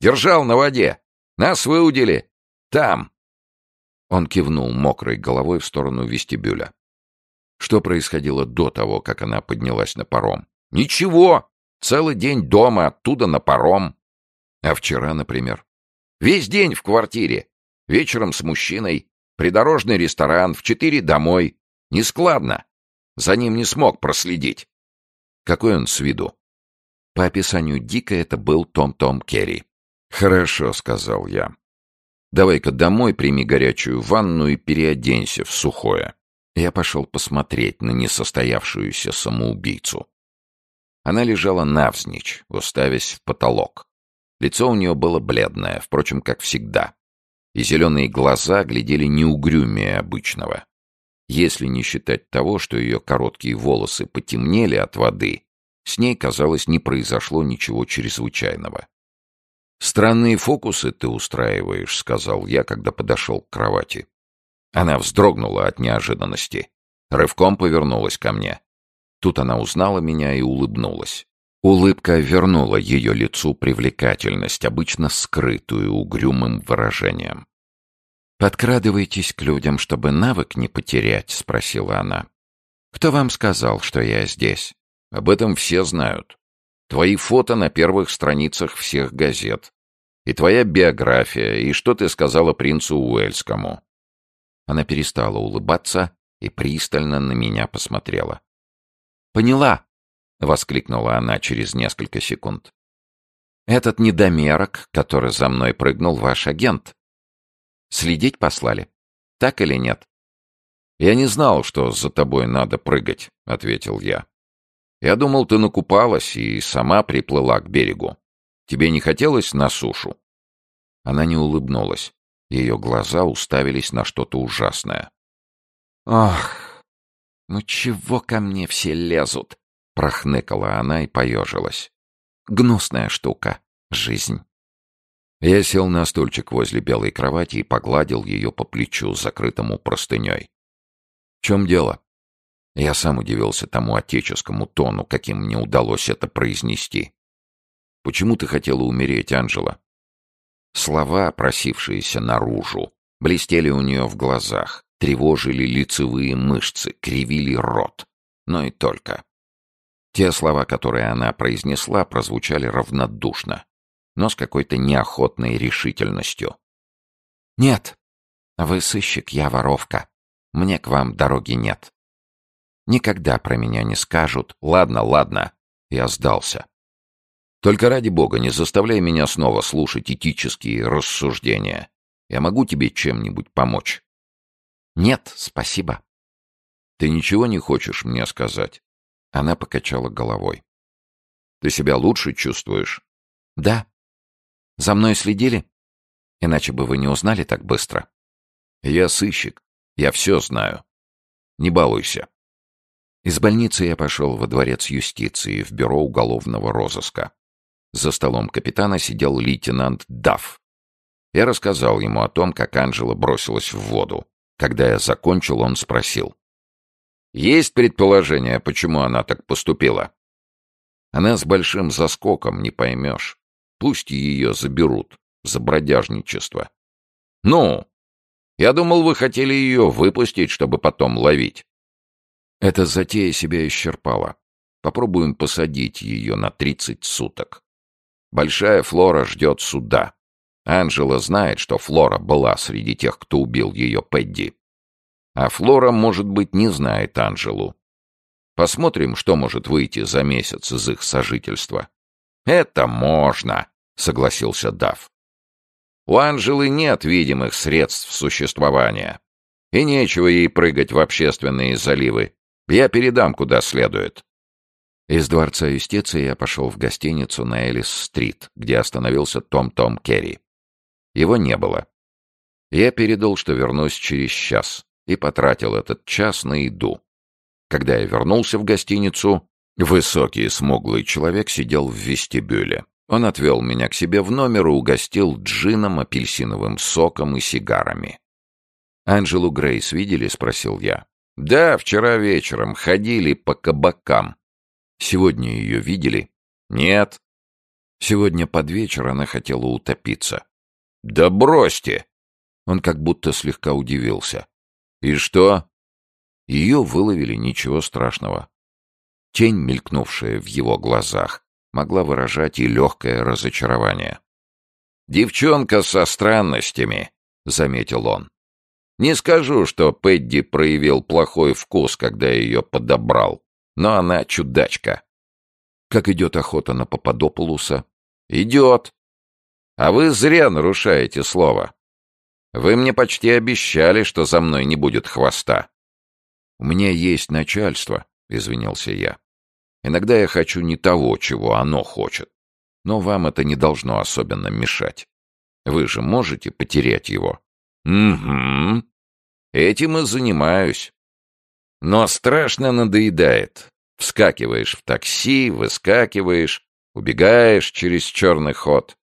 Держал на воде. Нас выудили. Там. Он кивнул мокрой головой в сторону вестибюля. Что происходило до того, как она поднялась на паром? Ничего. Целый день дома, оттуда на паром. А вчера, например? Весь день в квартире. Вечером с мужчиной. Придорожный ресторан, в четыре домой. Нескладно. За ним не смог проследить. Какой он с виду? По описанию Дика это был Том-Том Керри. «Хорошо», — сказал я. «Давай-ка домой прими горячую ванну и переоденься в сухое». Я пошел посмотреть на несостоявшуюся самоубийцу. Она лежала навзничь, уставясь в потолок. Лицо у нее было бледное, впрочем, как всегда. И зеленые глаза глядели неугрюмее обычного. Если не считать того, что ее короткие волосы потемнели от воды, с ней, казалось, не произошло ничего чрезвычайного. «Странные фокусы ты устраиваешь», — сказал я, когда подошел к кровати. Она вздрогнула от неожиданности. Рывком повернулась ко мне. Тут она узнала меня и улыбнулась. Улыбка вернула ее лицу привлекательность, обычно скрытую угрюмым выражением. «Подкрадывайтесь к людям, чтобы навык не потерять?» — спросила она. «Кто вам сказал, что я здесь?» Об этом все знают. Твои фото на первых страницах всех газет. И твоя биография, и что ты сказала принцу Уэльскому. Она перестала улыбаться и пристально на меня посмотрела. «Поняла!» — воскликнула она через несколько секунд. «Этот недомерок, который за мной прыгнул, ваш агент. Следить послали. Так или нет?» «Я не знал, что за тобой надо прыгать», — ответил я. Я думал, ты накупалась и сама приплыла к берегу. Тебе не хотелось на сушу?» Она не улыбнулась. Ее глаза уставились на что-то ужасное. «Ах, ну чего ко мне все лезут?» Прохныкала она и поежилась. «Гнусная штука. Жизнь». Я сел на стульчик возле белой кровати и погладил ее по плечу, закрытому простыней. «В чем дело?» Я сам удивился тому отеческому тону, каким мне удалось это произнести. «Почему ты хотела умереть, Анжела?» Слова, просившиеся наружу, Блестели у нее в глазах, тревожили лицевые мышцы, кривили рот. Но и только. Те слова, которые она произнесла, прозвучали равнодушно, но с какой-то неохотной решительностью. «Нет, вы сыщик, я воровка. Мне к вам дороги нет. Никогда про меня не скажут. Ладно, ладно, я сдался. Только ради бога не заставляй меня снова слушать этические рассуждения. Я могу тебе чем-нибудь помочь?» «Нет, спасибо». «Ты ничего не хочешь мне сказать?» Она покачала головой. «Ты себя лучше чувствуешь?» «Да». «За мной следили? Иначе бы вы не узнали так быстро». «Я сыщик. Я все знаю. Не балуйся». Из больницы я пошел во дворец юстиции, в бюро уголовного розыска. За столом капитана сидел лейтенант Дафф. Я рассказал ему о том, как Анжела бросилась в воду. Когда я закончил, он спросил. «Есть предположение, почему она так поступила?» «Она с большим заскоком, не поймешь. Пусть ее заберут за бродяжничество». «Ну? Я думал, вы хотели ее выпустить, чтобы потом ловить». Эта затея себя исчерпала. Попробуем посадить ее на 30 суток. Большая Флора ждет суда. Анжела знает, что Флора была среди тех, кто убил ее Пэдди. А Флора, может быть, не знает Анжелу. Посмотрим, что может выйти за месяц из их сожительства. «Это можно», — согласился Дав. «У Анжелы нет видимых средств существования. И нечего ей прыгать в общественные заливы. Я передам, куда следует». Из дворца юстиции я пошел в гостиницу на Элис-стрит, где остановился Том-Том Керри. Его не было. Я передал, что вернусь через час, и потратил этот час на еду. Когда я вернулся в гостиницу, высокий смуглый человек сидел в вестибюле. Он отвел меня к себе в номер и угостил джином, апельсиновым соком и сигарами. «Анджелу Грейс видели?» — спросил я. «Да, вчера вечером ходили по кабакам». «Сегодня ее видели?» «Нет». «Сегодня под вечер она хотела утопиться. «Да бросьте!» Он как будто слегка удивился. «И что?» Ее выловили, ничего страшного. Тень, мелькнувшая в его глазах, могла выражать и легкое разочарование. «Девчонка со странностями», — заметил он. «Не скажу, что Пэдди проявил плохой вкус, когда ее подобрал, но она чудачка». «Как идет охота на Пападополуса?» «Идет. А вы зря нарушаете слово. Вы мне почти обещали, что за мной не будет хвоста. У меня есть начальство, извинился я. Иногда я хочу не того, чего оно хочет. Но вам это не должно особенно мешать. Вы же можете потерять его. Угу. Этим и занимаюсь. Но страшно надоедает. Вскакиваешь в такси, выскакиваешь, убегаешь через черный ход.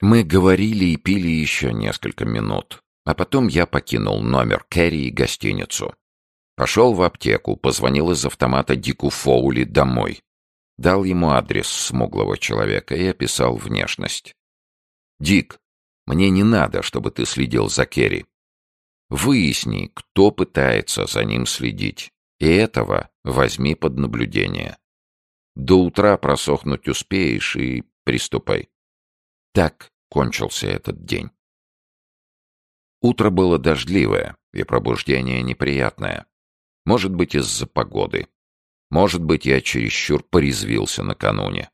Мы говорили и пили еще несколько минут, а потом я покинул номер Кэрри и гостиницу. Пошел в аптеку, позвонил из автомата Дику Фоули домой. Дал ему адрес смуглого человека и описал внешность. «Дик, мне не надо, чтобы ты следил за Керри. Выясни, кто пытается за ним следить, и этого возьми под наблюдение. До утра просохнуть успеешь и приступай. Так кончился этот день. Утро было дождливое и пробуждение неприятное. Может быть, из-за погоды. Может быть, я чересчур порезвился накануне.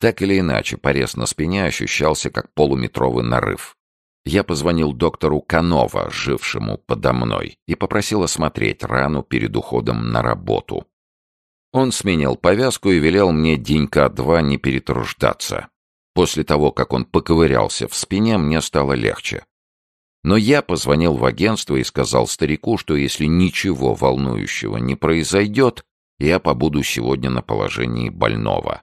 Так или иначе, порез на спине ощущался как полуметровый нарыв. Я позвонил доктору Канова, жившему подо мной, и попросил осмотреть рану перед уходом на работу. Он сменил повязку и велел мне денька два не перетруждаться. После того, как он поковырялся в спине, мне стало легче. Но я позвонил в агентство и сказал старику, что если ничего волнующего не произойдет, я побуду сегодня на положении больного.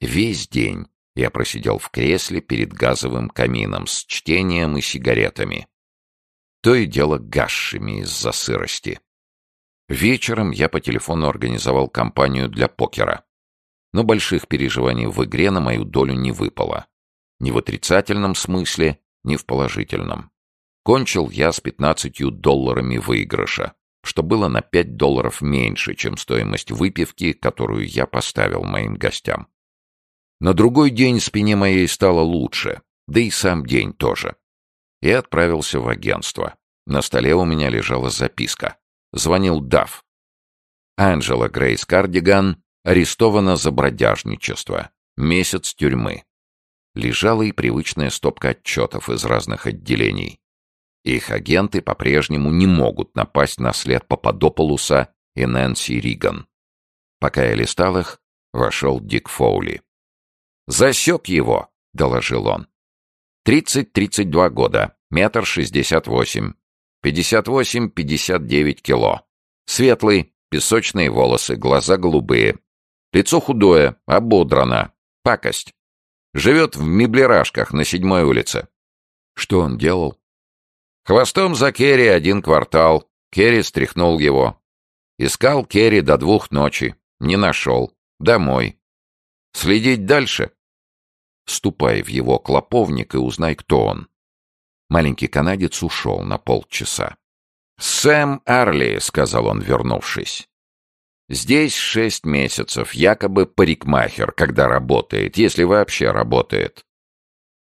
Весь день я просидел в кресле перед газовым камином с чтением и сигаретами. То и дело гасшими из-за сырости. Вечером я по телефону организовал компанию для покера но больших переживаний в игре на мою долю не выпало. Ни в отрицательном смысле, ни в положительном. Кончил я с 15 долларами выигрыша, что было на 5 долларов меньше, чем стоимость выпивки, которую я поставил моим гостям. На другой день спине моей стало лучше, да и сам день тоже. И отправился в агентство. На столе у меня лежала записка. Звонил Дав. Анджела Грейс Кардиган арестована за бродяжничество. Месяц тюрьмы. Лежала и привычная стопка отчетов из разных отделений. Их агенты по-прежнему не могут напасть на след Пападополуса и Нэнси Риган. Пока я листал их, вошел Дик Фоули. «Засек его», — доложил он. «Тридцать-тридцать два года, метр шестьдесят восемь, пятьдесят восемь-пятьдесят девять кило. Светлый, песочные волосы, глаза голубые. Лицо худое, ободрано, пакость. Живет в меблерашках на седьмой улице. Что он делал? Хвостом за Керри один квартал. Керри стряхнул его. Искал Керри до двух ночи. Не нашел. Домой. Следить дальше? Ступай в его клоповник и узнай, кто он. Маленький канадец ушел на полчаса. «Сэм Арли», — сказал он, вернувшись. Здесь шесть месяцев, якобы парикмахер, когда работает, если вообще работает.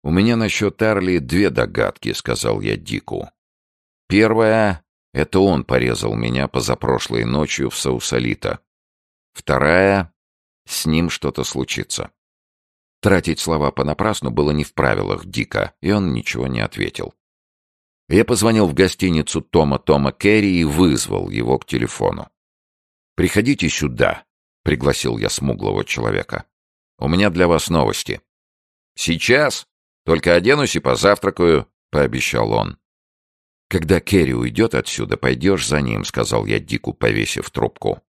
У меня насчет Арли две догадки, сказал я Дику. Первая — это он порезал меня позапрошлой ночью в Саусалита. Вторая — с ним что-то случится. Тратить слова понапрасну было не в правилах Дика, и он ничего не ответил. Я позвонил в гостиницу Тома Тома Керри и вызвал его к телефону. «Приходите сюда», — пригласил я смуглого человека. «У меня для вас новости». «Сейчас? Только оденусь и позавтракаю», — пообещал он. «Когда Керри уйдет отсюда, пойдешь за ним», — сказал я Дику, повесив трубку.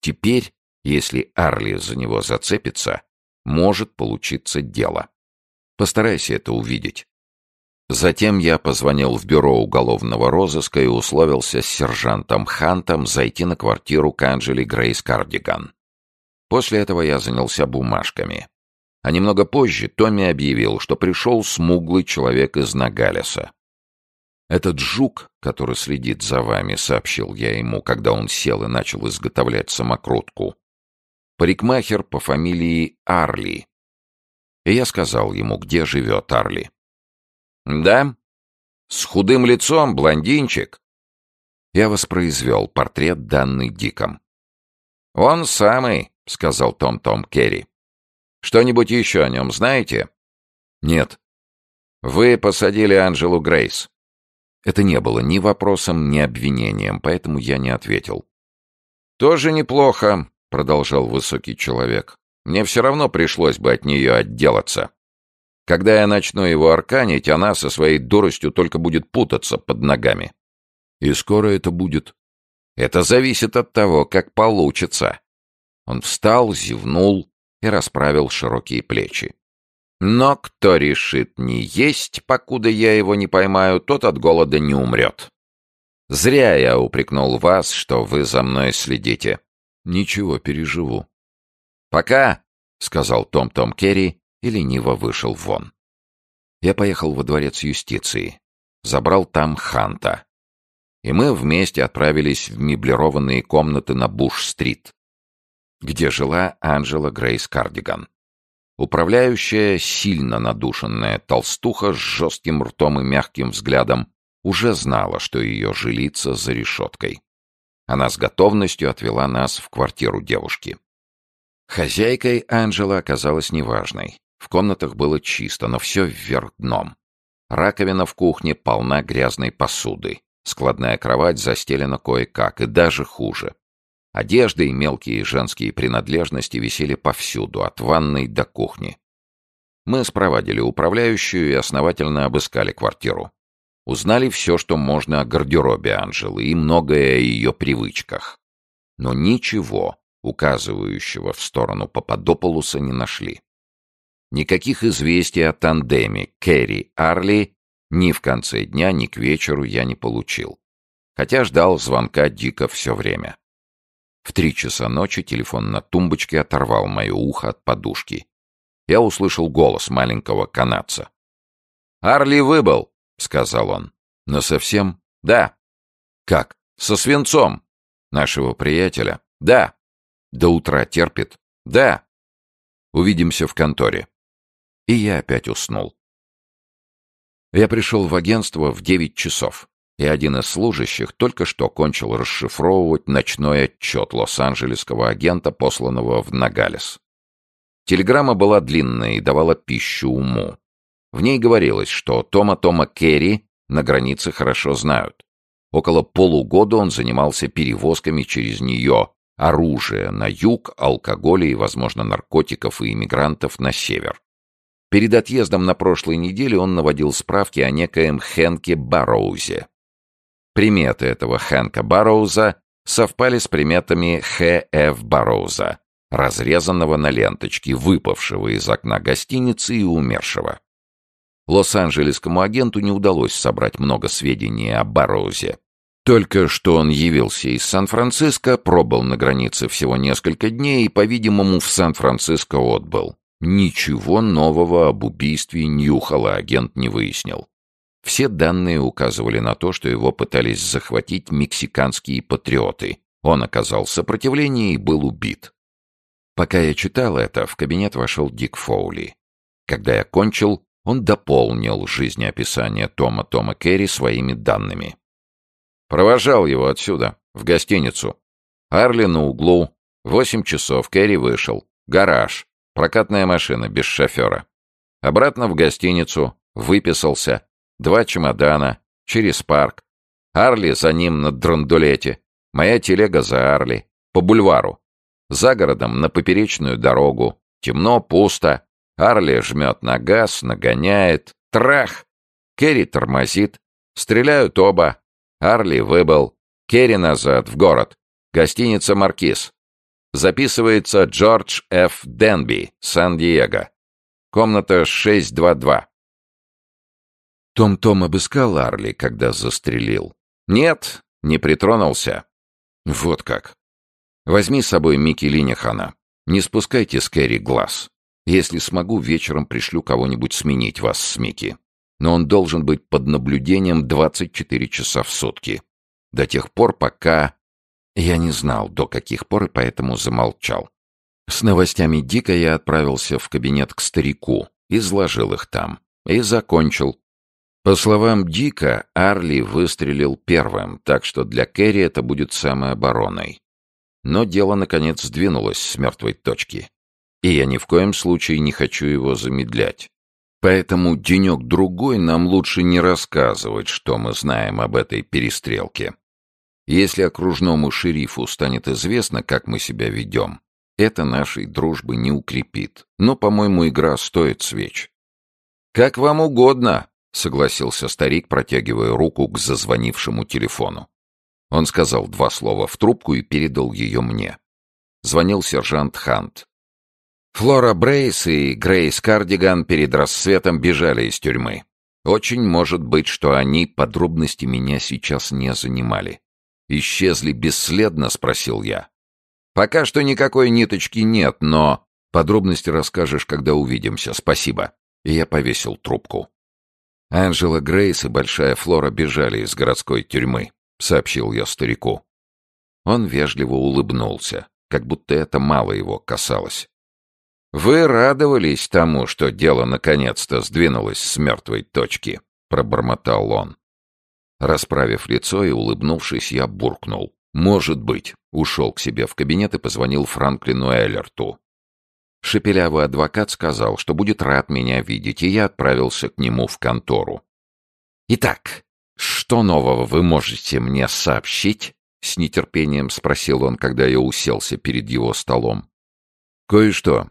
«Теперь, если Арли за него зацепится, может получиться дело. Постарайся это увидеть». Затем я позвонил в бюро уголовного розыска и условился с сержантом Хантом зайти на квартиру к Анджели Грейс Кардиган. После этого я занялся бумажками. А немного позже Томми объявил, что пришел смуглый человек из Нагалеса. «Этот жук, который следит за вами», — сообщил я ему, когда он сел и начал изготовлять самокрутку. «Парикмахер по фамилии Арли». И я сказал ему, где живет Арли. «Да? С худым лицом, блондинчик?» Я воспроизвел портрет, данный Диком. «Он самый», — сказал Том-Том Керри. «Что-нибудь еще о нем знаете?» «Нет». «Вы посадили Анжелу Грейс». Это не было ни вопросом, ни обвинением, поэтому я не ответил. «Тоже неплохо», — продолжал высокий человек. «Мне все равно пришлось бы от нее отделаться. Когда я начну его арканить, она со своей дуростью только будет путаться под ногами. И скоро это будет. Это зависит от того, как получится. Он встал, зевнул и расправил широкие плечи. Но кто решит не есть, покуда я его не поймаю, тот от голода не умрет. Зря я упрекнул вас, что вы за мной следите. Ничего, переживу. Пока, — сказал Том-Том Керри и лениво вышел вон. Я поехал во дворец юстиции, забрал там Ханта. И мы вместе отправились в меблированные комнаты на Буш-стрит, где жила Анджела Грейс Кардиган. Управляющая, сильно надушенная толстуха с жестким ртом и мягким взглядом, уже знала, что ее жилица за решеткой. Она с готовностью отвела нас в квартиру девушки. Хозяйкой Анджела оказалась неважной. В комнатах было чисто, но все вверх дном. Раковина в кухне полна грязной посуды. Складная кровать застелена кое-как, и даже хуже. Одежда и мелкие женские принадлежности висели повсюду, от ванной до кухни. Мы спровадили управляющую и основательно обыскали квартиру. Узнали все, что можно о гардеробе Анжелы и многое о ее привычках. Но ничего, указывающего в сторону Пападополуса, не нашли. Никаких известий о тандеме Кэрри-Арли ни в конце дня, ни к вечеру я не получил. Хотя ждал звонка Дика все время. В три часа ночи телефон на тумбочке оторвал мое ухо от подушки. Я услышал голос маленького канадца. «Арли выбыл», — сказал он. совсем? Да. Как? Со свинцом. Нашего приятеля? Да. До утра терпит? Да. Увидимся в конторе. И я опять уснул. Я пришел в агентство в девять часов, и один из служащих только что кончил расшифровывать ночной отчет лос-анджелесского агента, посланного в Нагалес. Телеграмма была длинная и давала пищу уму. В ней говорилось, что Тома Тома Керри на границе хорошо знают. Около полугода он занимался перевозками через нее оружия на юг, алкоголя и, возможно, наркотиков и иммигрантов на север. Перед отъездом на прошлой неделе он наводил справки о некоем Хенке Барроузе. Приметы этого Хэнка Барроуза совпали с приметами Х.Ф. Барроуза, разрезанного на ленточке, выпавшего из окна гостиницы и умершего. Лос-Анджелесскому агенту не удалось собрать много сведений о Барроузе. Только что он явился из Сан-Франциско, пробыл на границе всего несколько дней и, по-видимому, в Сан-Франциско отбыл. Ничего нового об убийстве Ньюхала агент не выяснил. Все данные указывали на то, что его пытались захватить мексиканские патриоты. Он оказал сопротивление и был убит. Пока я читал это, в кабинет вошел Дик Фоули. Когда я кончил, он дополнил жизнеописание Тома Тома Керри своими данными. Провожал его отсюда, в гостиницу. Арли на углу. Восемь часов Керри вышел. Гараж. Прокатная машина, без шофера. Обратно в гостиницу, выписался. Два чемодана, через парк. Арли за ним на драндулете. Моя телега за Арли. По бульвару. За городом на поперечную дорогу. Темно, пусто. Арли жмет на газ, нагоняет. Трах! Керри тормозит. Стреляют оба. Арли выбыл. Керри назад, в город. Гостиница «Маркиз». Записывается Джордж Ф. Денби, Сан-Диего. Комната 622. Том-Том обыскал Арли, когда застрелил. Нет, не притронулся. Вот как. Возьми с собой Микки Линихана. Не спускайте с Кэрри глаз. Если смогу, вечером пришлю кого-нибудь сменить вас с Микки. Но он должен быть под наблюдением 24 часа в сутки. До тех пор, пока... Я не знал, до каких пор, и поэтому замолчал. С новостями Дика я отправился в кабинет к старику, изложил их там и закончил. По словам Дика, Арли выстрелил первым, так что для Кэрри это будет самой обороной. Но дело, наконец, сдвинулось с мертвой точки. И я ни в коем случае не хочу его замедлять. Поэтому денек-другой нам лучше не рассказывать, что мы знаем об этой перестрелке. Если окружному шерифу станет известно, как мы себя ведем, это нашей дружбы не укрепит. Но, по-моему, игра стоит свеч. «Как вам угодно», — согласился старик, протягивая руку к зазвонившему телефону. Он сказал два слова в трубку и передал ее мне. Звонил сержант Хант. Флора Брейс и Грейс Кардиган перед рассветом бежали из тюрьмы. Очень может быть, что они подробности меня сейчас не занимали. «Исчезли бесследно?» — спросил я. «Пока что никакой ниточки нет, но...» «Подробности расскажешь, когда увидимся. Спасибо». И я повесил трубку. Анжела Грейс и Большая Флора бежали из городской тюрьмы. — сообщил я старику. Он вежливо улыбнулся, как будто это мало его касалось. «Вы радовались тому, что дело наконец-то сдвинулось с мертвой точки», — пробормотал он. Расправив лицо и улыбнувшись, я буркнул. «Может быть», — ушел к себе в кабинет и позвонил Франклину Эллерту. Шепелявый адвокат сказал, что будет рад меня видеть, и я отправился к нему в контору. «Итак, «Что нового вы можете мне сообщить?» — с нетерпением спросил он, когда я уселся перед его столом. «Кое-что.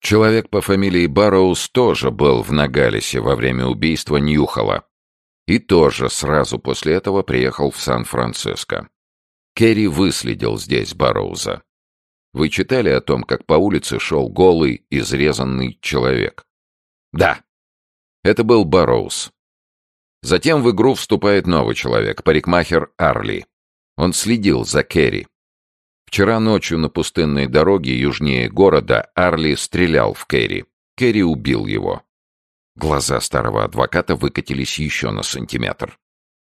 Человек по фамилии Барроуз тоже был в Нагалисе во время убийства Ньюхола. И тоже сразу после этого приехал в Сан-Франциско. Керри выследил здесь Барроуза. Вы читали о том, как по улице шел голый, изрезанный человек? Да. Это был Барроуз. Затем в игру вступает новый человек, парикмахер Арли. Он следил за Керри. Вчера ночью на пустынной дороге южнее города Арли стрелял в Керри. Керри убил его. Глаза старого адвоката выкатились еще на сантиметр.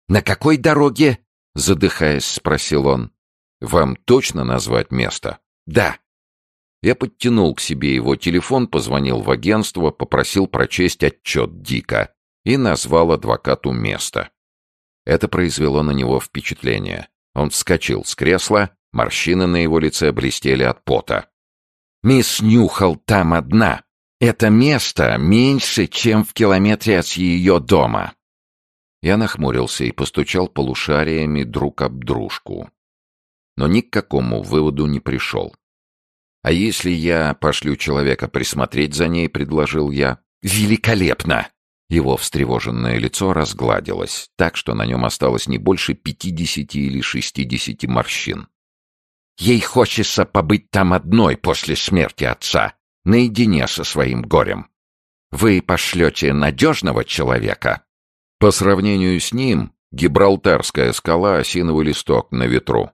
«На какой дороге?» — задыхаясь, спросил он. «Вам точно назвать место?» «Да». Я подтянул к себе его телефон, позвонил в агентство, попросил прочесть отчет Дика и назвал адвокату место. Это произвело на него впечатление. Он вскочил с кресла, морщины на его лице блестели от пота. «Мисс Нюхал там одна. Это место меньше, чем в километре от ее дома». Я нахмурился и постучал полушариями друг об дружку. Но ни к какому выводу не пришел. «А если я пошлю человека присмотреть за ней?» — предложил я. «Великолепно!» Его встревоженное лицо разгладилось, так что на нем осталось не больше пятидесяти или шестидесяти морщин. Ей хочется побыть там одной после смерти отца, наедине со своим горем. Вы пошлете надежного человека? По сравнению с ним, Гибралтарская скала — осиновый листок на ветру.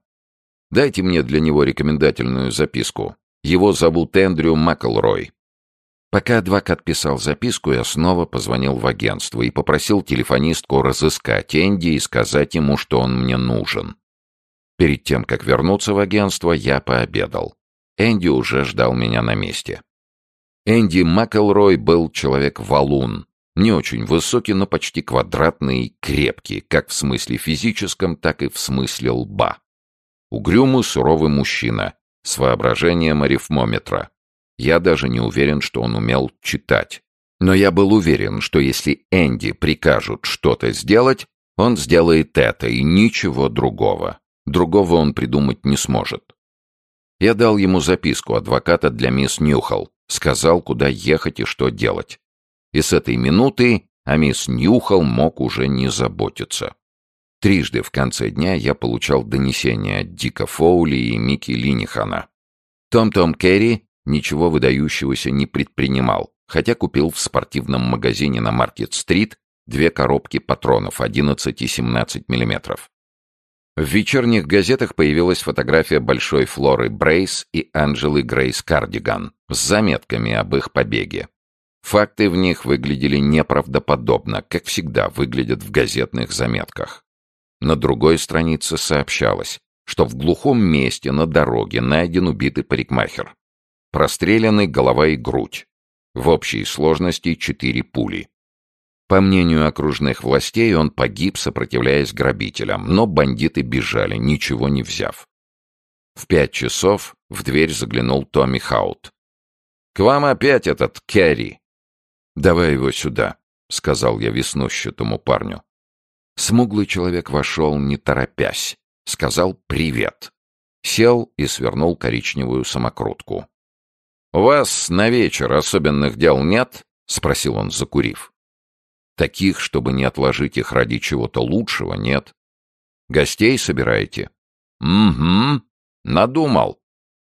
Дайте мне для него рекомендательную записку. Его зовут Эндрю Маккелрой. Пока адвокат писал записку, я снова позвонил в агентство и попросил телефонистку разыскать Энди и сказать ему, что он мне нужен. Перед тем, как вернуться в агентство, я пообедал. Энди уже ждал меня на месте. Энди Маккелрой был человек-валун. Не очень высокий, но почти квадратный и крепкий, как в смысле физическом, так и в смысле лба. Угрюмый, суровый мужчина, с воображением арифмометра. Я даже не уверен, что он умел читать. Но я был уверен, что если Энди прикажут что-то сделать, он сделает это и ничего другого. Другого он придумать не сможет. Я дал ему записку адвоката для мисс Ньюхал, сказал, куда ехать и что делать. И с этой минуты о мисс Ньюхал мог уже не заботиться. Трижды в конце дня я получал донесения от Дика Фоули и Микки Линихана. Том-Том Керри ничего выдающегося не предпринимал, хотя купил в спортивном магазине на Маркет-стрит две коробки патронов 11 и 17 миллиметров. В вечерних газетах появилась фотография большой Флоры Брейс и Анджелы Грейс Кардиган с заметками об их побеге. Факты в них выглядели неправдоподобно, как всегда выглядят в газетных заметках. На другой странице сообщалось, что в глухом месте на дороге найден убитый парикмахер. Простреляны голова и грудь. В общей сложности четыре пули. По мнению окружных властей, он погиб, сопротивляясь грабителям, но бандиты бежали, ничего не взяв. В пять часов в дверь заглянул Томми Хаут. «К вам опять этот Керри!» «Давай его сюда», — сказал я веснущатому парню. Смуглый человек вошел, не торопясь. Сказал «привет». Сел и свернул коричневую самокрутку. «У вас на вечер особенных дел нет?» — спросил он, закурив. Таких, чтобы не отложить их ради чего-то лучшего, нет. Гостей собираете? Угу. Надумал.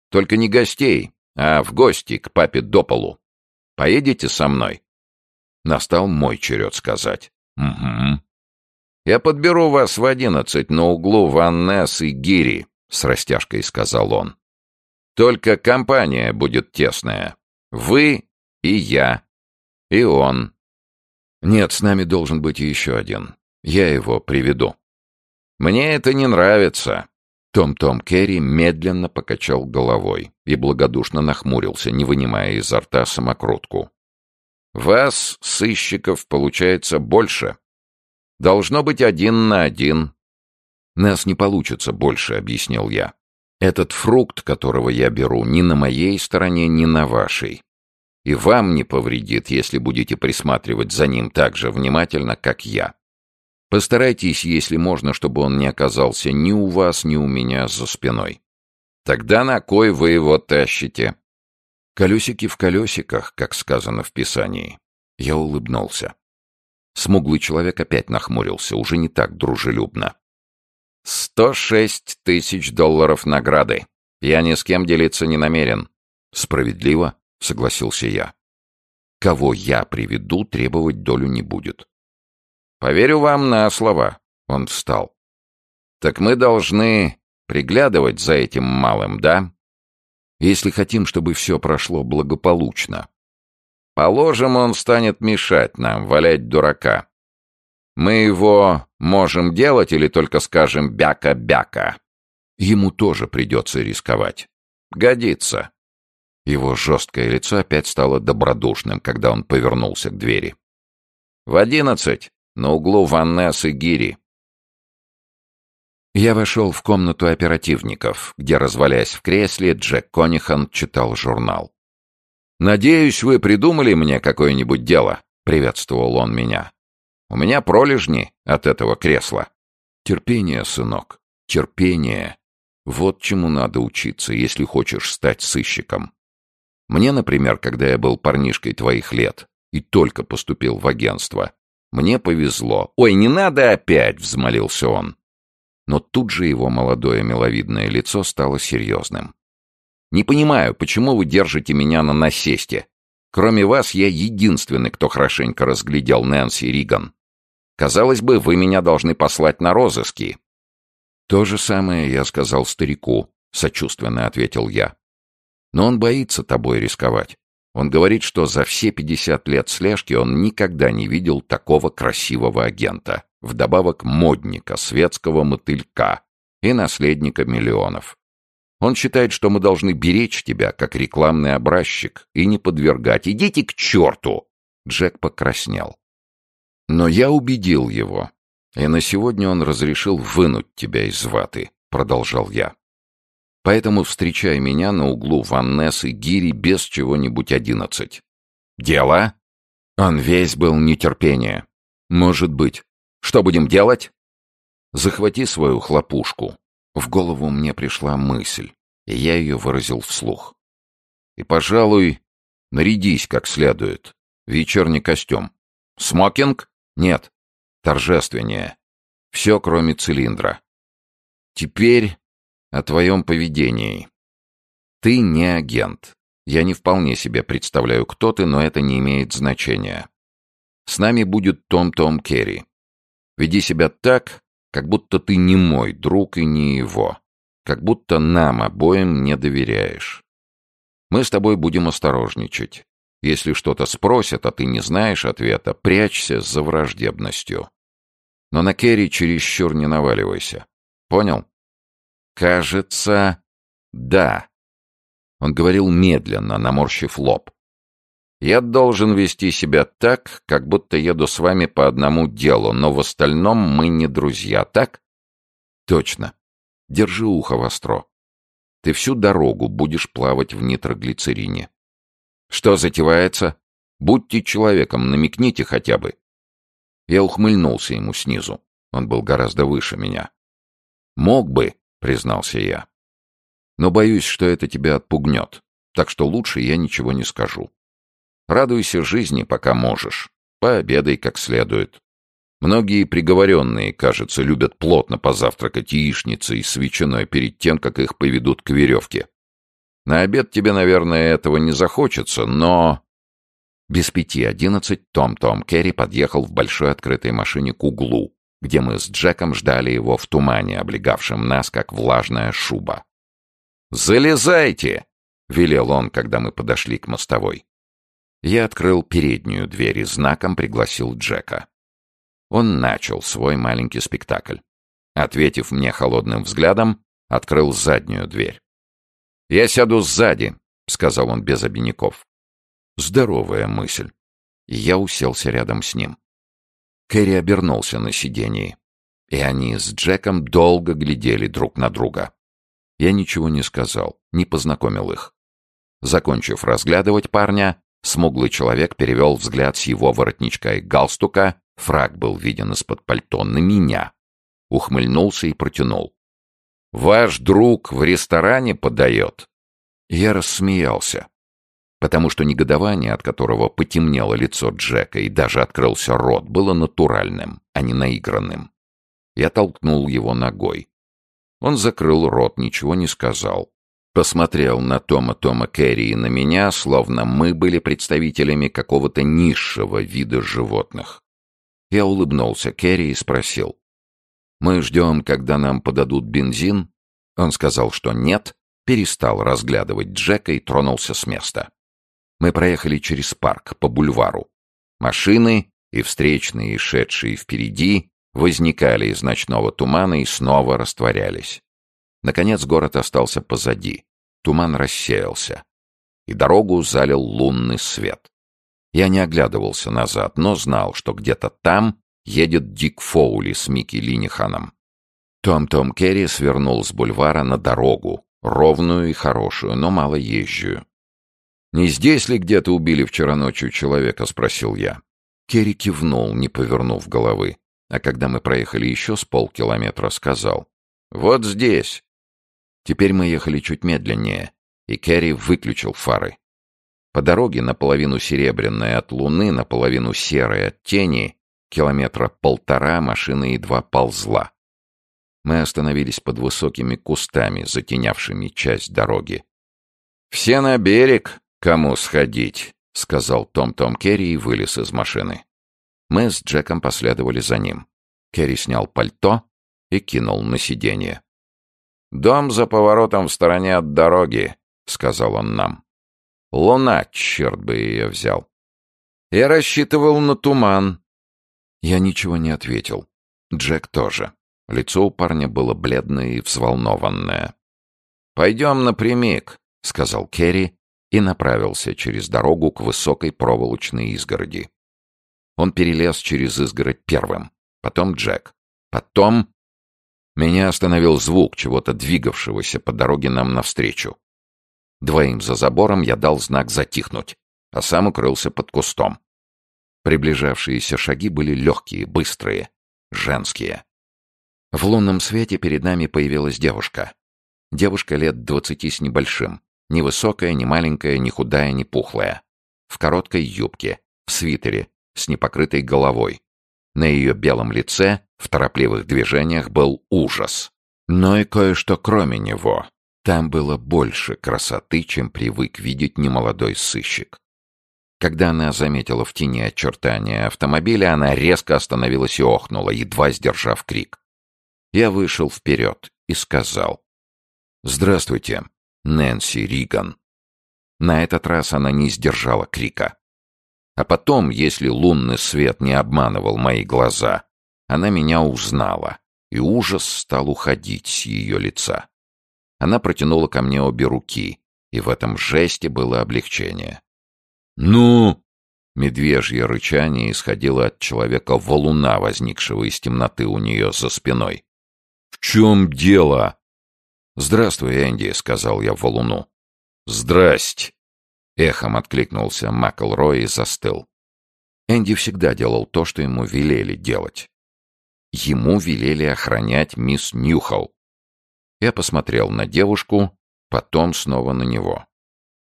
Только не гостей, а в гости к папе Дополу. Поедете со мной? Настал мой черед сказать. Угу. Я подберу вас в одиннадцать на углу Ваннес и Гири, с растяжкой сказал он. Только компания будет тесная. Вы и я. И он. «Нет, с нами должен быть еще один. Я его приведу». «Мне это не нравится». Том-Том Керри медленно покачал головой и благодушно нахмурился, не вынимая изо рта самокрутку. «Вас, сыщиков, получается больше. Должно быть один на один». «Нас не получится больше», — объяснил я. «Этот фрукт, которого я беру, ни на моей стороне, ни на вашей. И вам не повредит, если будете присматривать за ним так же внимательно, как я. Постарайтесь, если можно, чтобы он не оказался ни у вас, ни у меня за спиной. Тогда на кой вы его тащите? Колесики в колесиках, как сказано в Писании. Я улыбнулся. Смуглый человек опять нахмурился, уже не так дружелюбно. «Сто шесть тысяч долларов награды. Я ни с кем делиться не намерен». «Справедливо?» — согласился я. «Кого я приведу, требовать долю не будет». «Поверю вам на слово», — он встал. «Так мы должны приглядывать за этим малым, да?» «Если хотим, чтобы все прошло благополучно». «Положим, он станет мешать нам, валять дурака. Мы его Можем делать или только скажем «бяка-бяка»?» Ему тоже придется рисковать. Годится. Его жесткое лицо опять стало добродушным, когда он повернулся к двери. «В одиннадцать, на углу Ваннес и Гири». Я вошел в комнату оперативников, где, развалясь в кресле, Джек Конихан читал журнал. «Надеюсь, вы придумали мне какое-нибудь дело», — приветствовал он меня. «У меня пролежни от этого кресла». «Терпение, сынок, терпение. Вот чему надо учиться, если хочешь стать сыщиком. Мне, например, когда я был парнишкой твоих лет и только поступил в агентство, мне повезло. «Ой, не надо опять!» — взмолился он. Но тут же его молодое миловидное лицо стало серьезным. «Не понимаю, почему вы держите меня на насесте? Кроме вас, я единственный, кто хорошенько разглядел Нэнси Риган. Казалось бы, вы меня должны послать на розыски». «То же самое я сказал старику», — сочувственно ответил я. Но он боится тобой рисковать. Он говорит, что за все 50 лет слежки он никогда не видел такого красивого агента. Вдобавок модника, светского мотылька и наследника миллионов. Он считает, что мы должны беречь тебя, как рекламный образчик, и не подвергать. Идите к черту!» Джек покраснел. «Но я убедил его, и на сегодня он разрешил вынуть тебя из ваты», — продолжал я. Поэтому встречай меня на углу Ваннес и Гири без чего-нибудь одиннадцать. Дело? Он весь был нетерпение. Может быть. Что будем делать? Захвати свою хлопушку. В голову мне пришла мысль, и я ее выразил вслух. И, пожалуй, нарядись как следует. Вечерний костюм. Смокинг? Нет. Торжественнее. Все, кроме цилиндра. Теперь о твоем поведении. Ты не агент. Я не вполне себе представляю, кто ты, но это не имеет значения. С нами будет Том-Том Керри. Веди себя так, как будто ты не мой друг и не его. Как будто нам обоим не доверяешь. Мы с тобой будем осторожничать. Если что-то спросят, а ты не знаешь ответа, прячься за враждебностью. Но на Керри чересчур не наваливайся. Понял? «Кажется, да». Он говорил медленно, наморщив лоб. «Я должен вести себя так, как будто еду с вами по одному делу, но в остальном мы не друзья, так?» «Точно. Держи ухо востро. Ты всю дорогу будешь плавать в нитроглицерине. Что затевается? Будьте человеком, намекните хотя бы». Я ухмыльнулся ему снизу. Он был гораздо выше меня. «Мог бы, признался я. Но боюсь, что это тебя отпугнет, так что лучше я ничего не скажу. Радуйся жизни, пока можешь. Пообедай как следует. Многие приговоренные, кажется, любят плотно позавтракать яичницей с ветчиной перед тем, как их поведут к веревке. На обед тебе, наверное, этого не захочется, но... Без пяти одиннадцать Том-Том Керри подъехал в большой открытой машине к углу, где мы с Джеком ждали его в тумане, облегавшем нас, как влажная шуба. «Залезайте!» — велел он, когда мы подошли к мостовой. Я открыл переднюю дверь и знаком пригласил Джека. Он начал свой маленький спектакль. Ответив мне холодным взглядом, открыл заднюю дверь. «Я сяду сзади», — сказал он без обиняков. Здоровая мысль. Я уселся рядом с ним. Кэрри обернулся на сиденье, и они с Джеком долго глядели друг на друга. Я ничего не сказал, не познакомил их. Закончив разглядывать парня, смуглый человек перевел взгляд с его воротничка и галстука, фраг был виден из-под пальто, на меня. Ухмыльнулся и протянул. «Ваш друг в ресторане подает?» Я рассмеялся потому что негодование, от которого потемнело лицо Джека и даже открылся рот, было натуральным, а не наигранным. Я толкнул его ногой. Он закрыл рот, ничего не сказал. Посмотрел на Тома Тома Керри и на меня, словно мы были представителями какого-то низшего вида животных. Я улыбнулся Керри и спросил. «Мы ждем, когда нам подадут бензин?» Он сказал, что нет, перестал разглядывать Джека и тронулся с места. Мы проехали через парк, по бульвару. Машины, и встречные, и шедшие впереди, возникали из ночного тумана и снова растворялись. Наконец город остался позади. Туман рассеялся. И дорогу залил лунный свет. Я не оглядывался назад, но знал, что где-то там едет Дик Фоули с Микки Линиханом. Том-Том Керри свернул с бульвара на дорогу, ровную и хорошую, но малоезжую. «Не здесь ли где-то убили вчера ночью человека?» — спросил я. Керри кивнул, не повернув головы, а когда мы проехали еще с полкилометра, сказал. «Вот здесь». Теперь мы ехали чуть медленнее, и Керри выключил фары. По дороге, наполовину серебряной от луны, наполовину серой от тени, километра полтора машина едва ползла. Мы остановились под высокими кустами, затенявшими часть дороги. «Все на берег, кому сходить», — сказал Том-Том Керри и вылез из машины. Мы с Джеком последовали за ним. Керри снял пальто и кинул на сиденье. «Дом за поворотом в стороне от дороги», — сказал он нам. «Луна, черт бы ее взял!» «Я рассчитывал на туман». Я ничего не ответил. Джек тоже. Лицо у парня было бледное и взволнованное. «Пойдем напрямик», — сказал Керри и направился через дорогу к высокой проволочной изгороди. Он перелез через изгородь первым, потом Джек, потом... Меня остановил звук чего-то двигавшегося по дороге нам навстречу. Двоим за забором я дал знак затихнуть, а сам укрылся под кустом. Приближавшиеся шаги были легкие, быстрые, женские. В лунном свете перед нами появилась девушка. Девушка лет двадцати с небольшим. Ни высокая, ни маленькая, ни худая, ни пухлая. В короткой юбке, в свитере, с непокрытой головой. На ее белом лице, в торопливых движениях, был ужас. Но и кое-что кроме него. Там было больше красоты, чем привык видеть немолодой сыщик. Когда она заметила в тени очертания автомобиля, она резко остановилась и охнула, едва сдержав крик. Я вышел вперед и сказал. «Здравствуйте, Нэнси Риган». На этот раз она не сдержала крика. А потом, если лунный свет не обманывал мои глаза, она меня узнала, и ужас стал уходить с ее лица. Она протянула ко мне обе руки, и в этом жесте было облегчение. «Ну!» Медвежье рычание исходило от человека валуна, возникшего из темноты у нее за спиной. «В чем дело?» «Здравствуй, Энди», — сказал я валуну. «Здрасть!» — эхом откликнулся Макэлрой и застыл. Энди всегда делал то, что ему велели делать. Ему велели охранять мисс Ньюхолл. Я посмотрел на девушку, потом снова на него.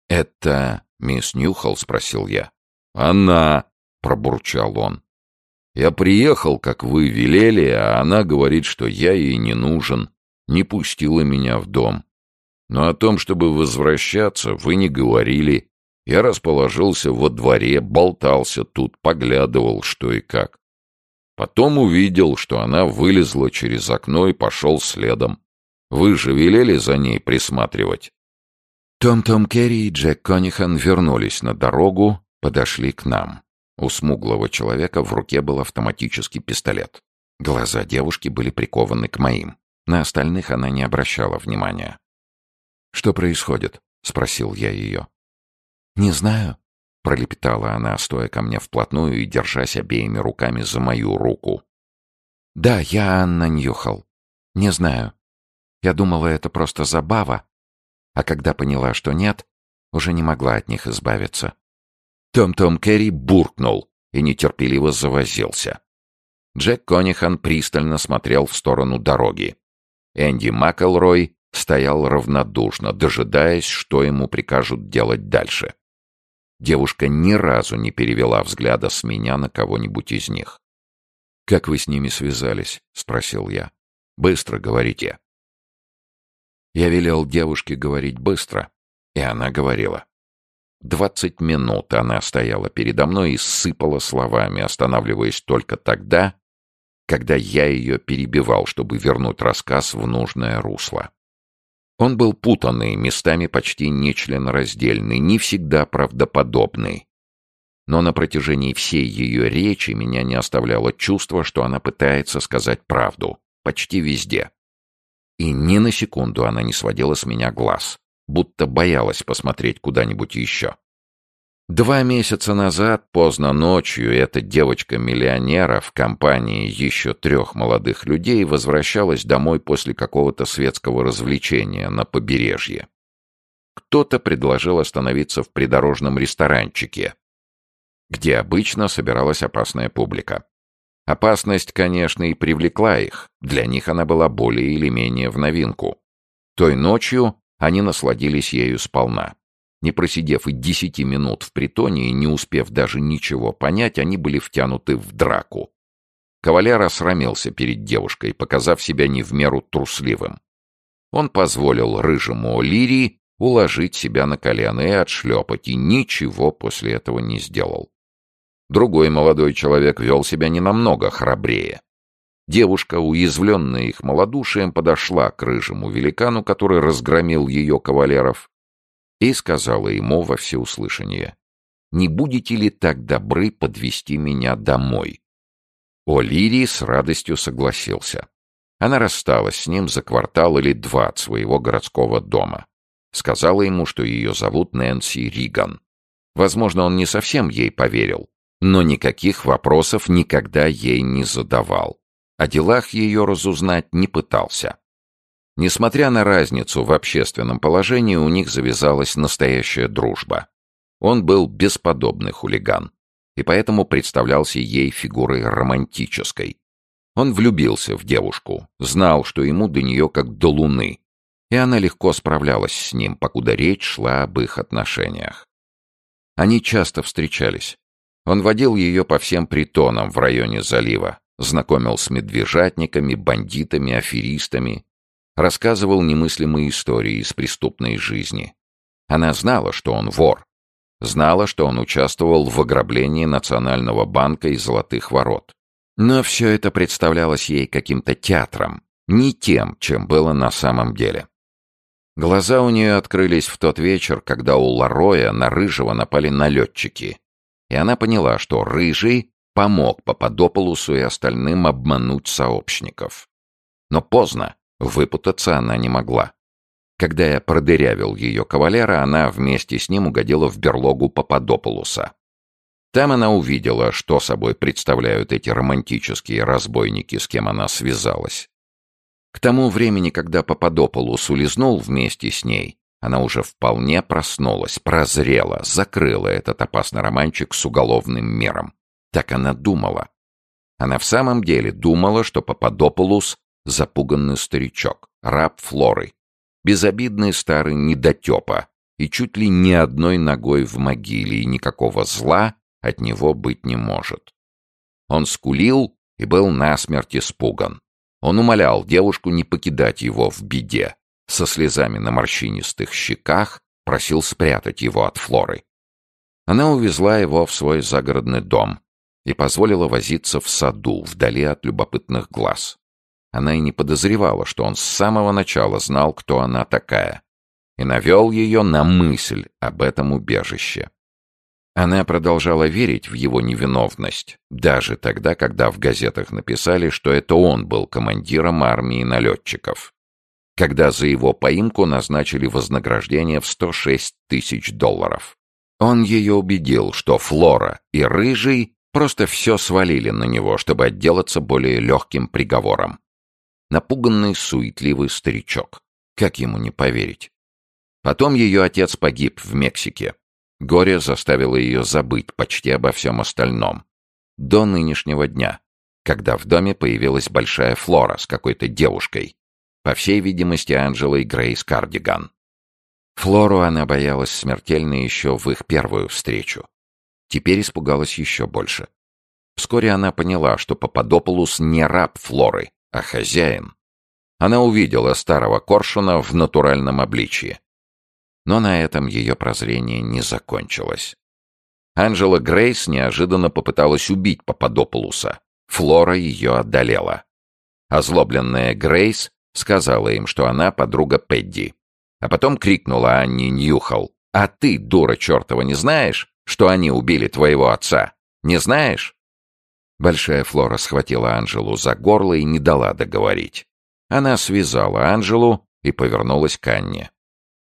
«Это мисс Ньюхолл?» — спросил я. «Она!» — пробурчал он. Я приехал, как вы велели, а она говорит, что я ей не нужен, не пустила меня в дом. Но о том, чтобы возвращаться, вы не говорили. Я расположился во дворе, болтался тут, поглядывал, что и как. Потом увидел, что она вылезла через окно и пошел следом. Вы же велели за ней присматривать. Том-Том Керри и Джек Конихан вернулись на дорогу, подошли к нам. У смуглого человека в руке был автоматический пистолет. Глаза девушки были прикованы к моим. На остальных она не обращала внимания. «Что происходит?» — спросил я ее. «Не знаю», — пролепетала она, стоя ко мне вплотную и держась обеими руками за мою руку. «Да, я Анна Ньюхал. Не знаю. Я думала, это просто забава, а когда поняла, что нет, уже не могла от них избавиться. Том-Том Керри буркнул и нетерпеливо завозился. Джек Конихан пристально смотрел в сторону дороги. Энди Макэлрой стоял равнодушно, дожидаясь, что ему прикажут делать дальше. Девушка ни разу не перевела взгляда с меня на кого-нибудь из них. «Как вы с ними связались?» — спросил я. «Быстро говорите». Я велел девушке говорить быстро, и она говорила. Двадцать минут она стояла передо мной и сыпала словами, останавливаясь только тогда, когда я ее перебивал, чтобы вернуть рассказ в нужное русло. Он был путанный, местами почти нечленораздельный, не всегда правдоподобный. но на протяжении всей ее речи меня не оставляло чувство, что она пытается сказать правду. Почти везде. И ни на секунду она не сводила с меня глаз, будто боялась посмотреть куда-нибудь еще. Два месяца назад, поздно ночью, эта девочка-миллионера в компании еще трех молодых людей возвращалась домой после какого-то светского развлечения на побережье. Кто-то предложил остановиться в придорожном ресторанчике, где обычно собиралась опасная публика. Опасность, конечно, и привлекла их, для них она была более или менее в новинку. Той ночью они насладились ею сполна. Не просидев и десяти минут в притоне и не успев даже ничего понять, они были втянуты в драку. Кавалер осрамился перед девушкой, показав себя не в меру трусливым. Он позволил рыжему Лирии уложить себя на колено и отшлепать, и ничего после этого не сделал. Другой молодой человек вел себя не намного храбрее. Девушка, уязвленная их малодушием, подошла к рыжему великану, который разгромил ее кавалеров, и сказала ему во всеуслышание, «Не будете ли так добры подвести меня домой?» О'Лири с радостью согласился. Она рассталась с ним за квартал или два от своего городского дома. Сказала ему, что ее зовут Нэнси Риган. Возможно, он не совсем ей поверил, но никаких вопросов никогда ей не задавал. О делах ее разузнать не пытался. Несмотря на разницу в общественном положении, у них завязалась настоящая дружба. Он был бесподобный хулиган, и поэтому представлялся ей фигурой романтической. Он влюбился в девушку, знал, что ему до нее как до луны, и она легко справлялась с ним, покуда речь шла об их отношениях. Они часто встречались. Он водил ее по всем притонам в районе залива, знакомил с медвежатниками, бандитами, аферистами, рассказывал немыслимые истории из преступной жизни. Она знала, что он вор, знала, что он участвовал в ограблении Национального банка и Золотых ворот. Но все это представлялось ей каким-то театром, не тем, чем было на самом деле. Глаза у нее открылись в тот вечер, когда у Лароя на Рыжего напали налетчики, и она поняла, что Рыжий помог Пападополусу и остальным обмануть сообщников. Но поздно. Выпутаться она не могла. Когда я продырявил ее кавалера, она вместе с ним угодила в берлогу Пападополуса. Там она увидела, что собой представляют эти романтические разбойники, с кем она связалась. К тому времени, когда Пападополус улизнул вместе с ней, она уже вполне проснулась, прозрела, закрыла этот опасный романчик с уголовным миром. Так она думала. Она в самом деле думала, что Пападополус запуганный старичок, раб Флоры, безобидный старый недотепа и чуть ли не одной ногой в могиле, и никакого зла от него быть не может. Он скулил и был насмерть испуган. Он умолял девушку не покидать его в беде. Со слезами на морщинистых щеках просил спрятать его от Флоры. Она увезла его в свой загородный дом и позволила возиться в саду, вдали от любопытных глаз. Она и не подозревала, что он с самого начала знал, кто она такая, и навел ее на мысль об этом убежище. Она продолжала верить в его невиновность, даже тогда, когда в газетах написали, что это он был командиром армии налетчиков. Когда за его поимку назначили вознаграждение в 106 тысяч долларов. Он ее убедил, что Флора и Рыжий просто все свалили на него, чтобы отделаться более легким приговором. Напуганный, суетливый старичок. Как ему не поверить? Потом ее отец погиб в Мексике. Горе заставило ее забыть почти обо всем остальном. До нынешнего дня, когда в доме появилась большая Флора с какой-то девушкой. По всей видимости, Анджелой Грейс Кардиган. Флору она боялась смертельно еще в их первую встречу. Теперь испугалась еще больше. Вскоре она поняла, что Пападополус не раб Флоры, а хозяин. Она увидела старого коршуна в натуральном обличье. Но на этом ее прозрение не закончилось. Анжела Грейс неожиданно попыталась убить Пападополуса. Флора ее одолела. Озлобленная Грейс сказала им, что она подруга Пэдди. А потом крикнула Анне Ньюхал. «А ты, дура чертова, не знаешь? что они убили твоего отца? Не знаешь?» Большая Флора схватила Анжелу за горло и не дала договорить. Она связала Анжелу и повернулась к Анне.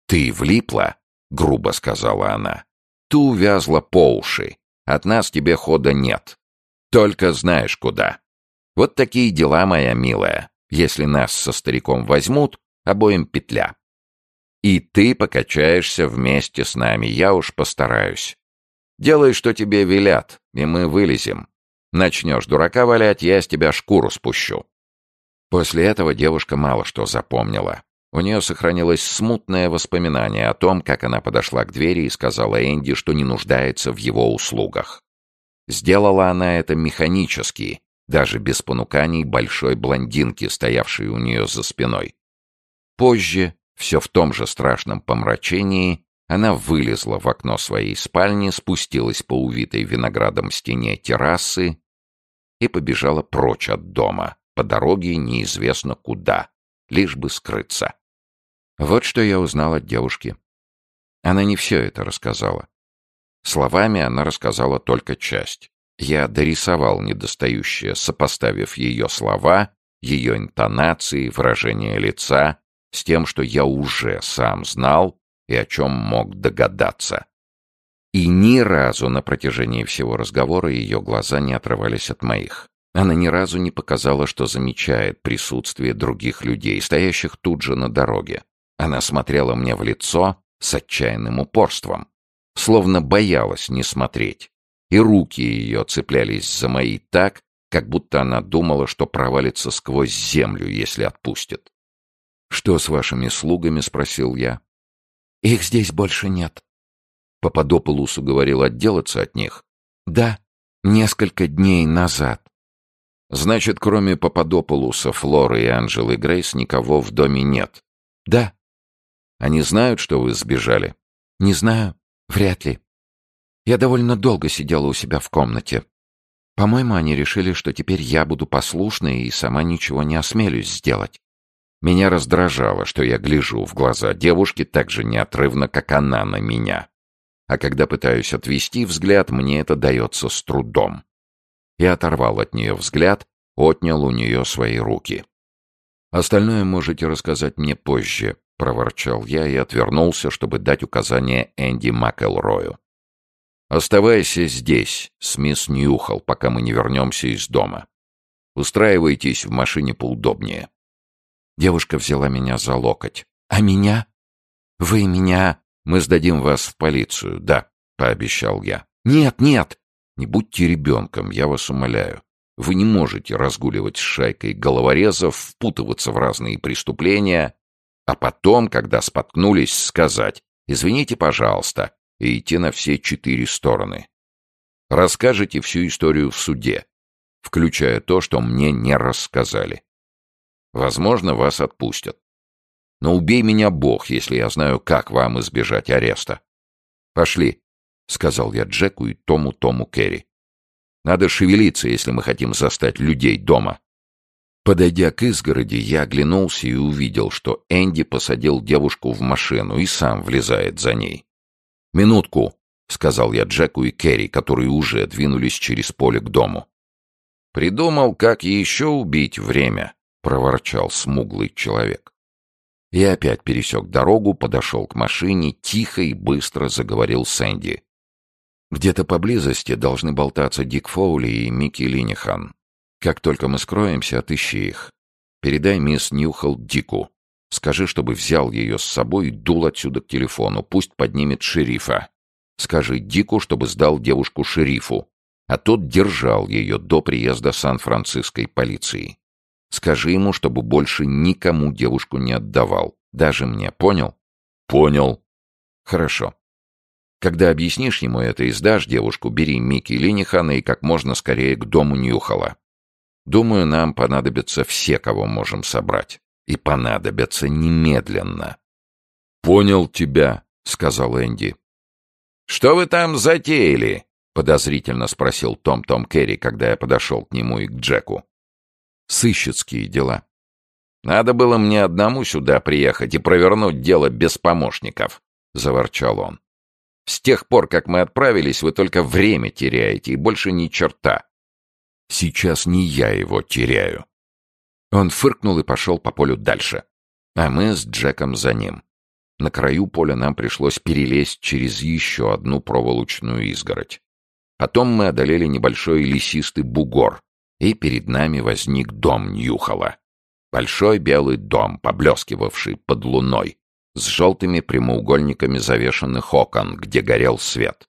«Ты влипла?» — грубо сказала она. «Ты увязла по уши. От нас тебе хода нет. Только знаешь куда. Вот такие дела, моя милая. Если нас со стариком возьмут, обоим петля. И ты покачаешься вместе с нами, я уж постараюсь. Делай, что тебе велят, и мы вылезем. Начнешь дурака валять, я с тебя шкуру спущу». После этого девушка мало что запомнила. У нее сохранилось смутное воспоминание о том, как она подошла к двери и сказала Энди, что не нуждается в его услугах. Сделала она это механически, даже без понуканий большой блондинки, стоявшей у нее за спиной. Позже, все в том же страшном помрачении, она вылезла в окно своей спальни, спустилась по увитой виноградом стене террасы и побежала прочь от дома, по дороге неизвестно куда, лишь бы скрыться. Вот что я узнал от девушки. Она не все это рассказала. Словами она рассказала только часть. Я дорисовал недостающее, сопоставив ее слова, ее интонации, выражение лица с тем, что я уже сам знал и о чем мог догадаться. И ни разу на протяжении всего разговора ее глаза не отрывались от моих. Она ни разу не показала, что замечает присутствие других людей, стоящих тут же на дороге. Она смотрела мне в лицо с отчаянным упорством, словно боялась не смотреть. И руки ее цеплялись за мои так, как будто она думала, что провалится сквозь землю, если отпустит. «Что с вашими слугами?» — спросил я. «Их здесь больше нет». Пападополусу говорил отделаться от них. «Да, несколько дней назад». «Значит, кроме Пападополуса, Флоры и Анжелы Грейс никого в доме нет?» «Да». Они знают, что вы сбежали? Не знаю. Вряд ли. Я довольно долго сидела у себя в комнате. По-моему, они решили, что теперь я буду послушной и сама ничего не осмелюсь сделать. Меня раздражало, что я гляжу в глаза девушки так же неотрывно, как она на меня. А когда пытаюсь отвести взгляд, мне это дается с трудом. Я оторвал от нее взгляд, отнял у нее свои руки. Остальное можете рассказать мне позже, проворчал я и отвернулся, чтобы дать указание Энди Макэлрою. «Оставайся здесь, с мисс Ньюхал, пока мы не вернемся из дома. Устраивайтесь в машине поудобнее». Девушка взяла меня за локоть. «А меня? Вы меня...» «Мы сдадим вас в полицию, да», — пообещал я. «Нет, нет!» «Не будьте ребенком, я вас умоляю. Вы не можете разгуливать с шайкой головорезов, впутываться в разные преступления, а потом, когда споткнулись, сказать «Извините, пожалуйста», и идти на все четыре стороны. Расскажите всю историю в суде, включая то, что мне не рассказали. Возможно, вас отпустят. Но убей меня Бог, если я знаю, как вам избежать ареста. Пошли, — сказал я Джеку и Тому Тому Керри. Надо шевелиться, если мы хотим застать людей дома. Подойдя к изгороди, я оглянулся и увидел, что Энди посадил девушку в машину и сам влезает за ней. «Минутку», — сказал я Джеку и Керри, которые уже двинулись через поле к дому. «Придумал, как еще убить время», — проворчал смуглый человек. Я опять пересек дорогу, подошел к машине, тихо и быстро заговорил с Энди. «Где-то поблизости должны болтаться Дик Фоули и Микки Линихан. Как только мы скроемся, отыщи их. Передай мисс Ньюхал Дику. Скажи, чтобы взял ее с собой и дул отсюда к телефону. Пусть поднимет шерифа. Скажи Дику, чтобы сдал девушку шерифу. А тот держал ее до приезда Сан-Франциской полиции. Скажи ему, чтобы больше никому девушку не отдавал. Даже мне, понял? Понял. Хорошо. Когда объяснишь ему это и сдашь девушку, бери Микки Линихана и как можно скорее к дому Ньюхала. Думаю, нам понадобятся все, кого можем собрать. И понадобятся немедленно. «Понял тебя», — сказал Энди. «Что вы там затеяли?» — подозрительно спросил Том-Том Керри, когда я подошел к нему и к Джеку. «Сыщицкие дела». «Надо было мне одному сюда приехать и провернуть дело без помощников», — заворчал он. С тех пор, как мы отправились, вы только время теряете и больше ни черта. Сейчас не я его теряю. Он фыркнул и пошел по полю дальше. А мы с Джеком за ним. На краю поля нам пришлось перелезть через еще одну проволочную изгородь. Потом мы одолели небольшой лесистый бугор, и перед нами возник дом Ньюхала. Большой белый дом, поблескивавший под луной, с желтыми прямоугольниками завешенных окон, где горел свет.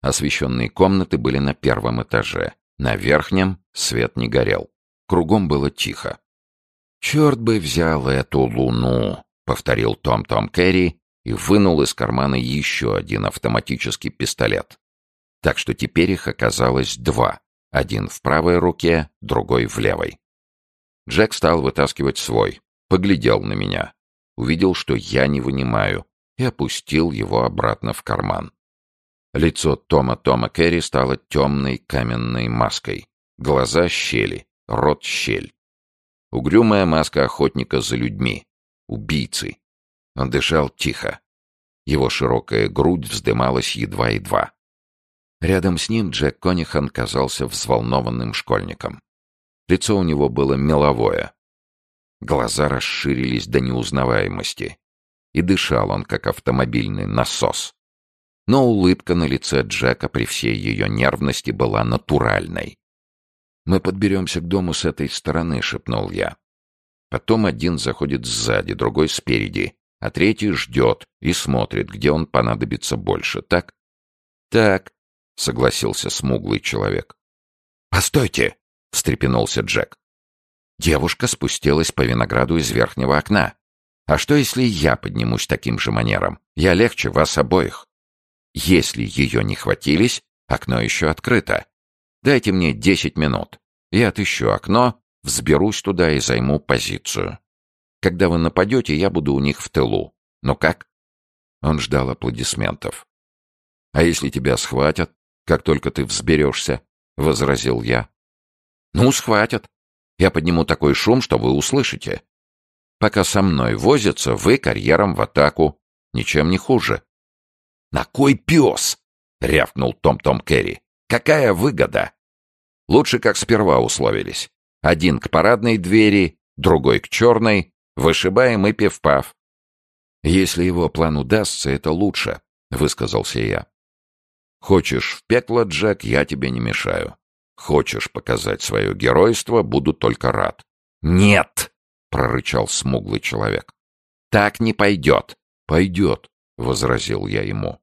Освещенные комнаты были на первом этаже. На верхнем свет не горел. Кругом было тихо. «Черт бы взял эту луну!» — повторил Том-Том Кэрри и вынул из кармана еще один автоматический пистолет. Так что теперь их оказалось два. Один в правой руке, другой в левой. Джек стал вытаскивать свой, поглядел на меня увидел, что я не вынимаю, и опустил его обратно в карман. Лицо Тома Тома Керри стало темной каменной маской. Глаза щели, рот щель. Угрюмая маска охотника за людьми, убийцы. Он дышал тихо. Его широкая грудь вздымалась едва-едва. Рядом с ним Джек Конихан казался взволнованным школьником. Лицо у него было меловое, Глаза расширились до неузнаваемости. И дышал он, как автомобильный насос. Но улыбка на лице Джека при всей ее нервности была натуральной. «Мы подберемся к дому с этой стороны», — шепнул я. Потом один заходит сзади, другой спереди, а третий ждет и смотрит, где он понадобится больше, так? «Так», — согласился смуглый человек. «Постойте!» — встрепенулся Джек. Девушка спустилась по винограду из верхнего окна. А что, если я поднимусь таким же манером? Я легче вас обоих. Если ее не хватились, окно еще открыто. Дайте мне десять минут. Я отыщу окно, взберусь туда и займу позицию. Когда вы нападете, я буду у них в тылу. Ну как? Он ждал аплодисментов. «А если тебя схватят, как только ты взберешься?» — возразил я. «Ну, схватят. Я подниму такой шум, что вы услышите. Пока со мной возятся, вы карьером в атаку. Ничем не хуже. «На кой пес?» — рявкнул Том-Том Керри. «Какая выгода?» Лучше, как сперва условились. Один к парадной двери, другой к черной, вышибаем и пев-пав. «Если его план удастся, это лучше», — высказался я. «Хочешь в пекло, Джек, я тебе не мешаю. Хочешь показать свое геройство, буду только рад. Нет, прорычал смуглый человек. Так не пойдет. Пойдет, возразил я ему.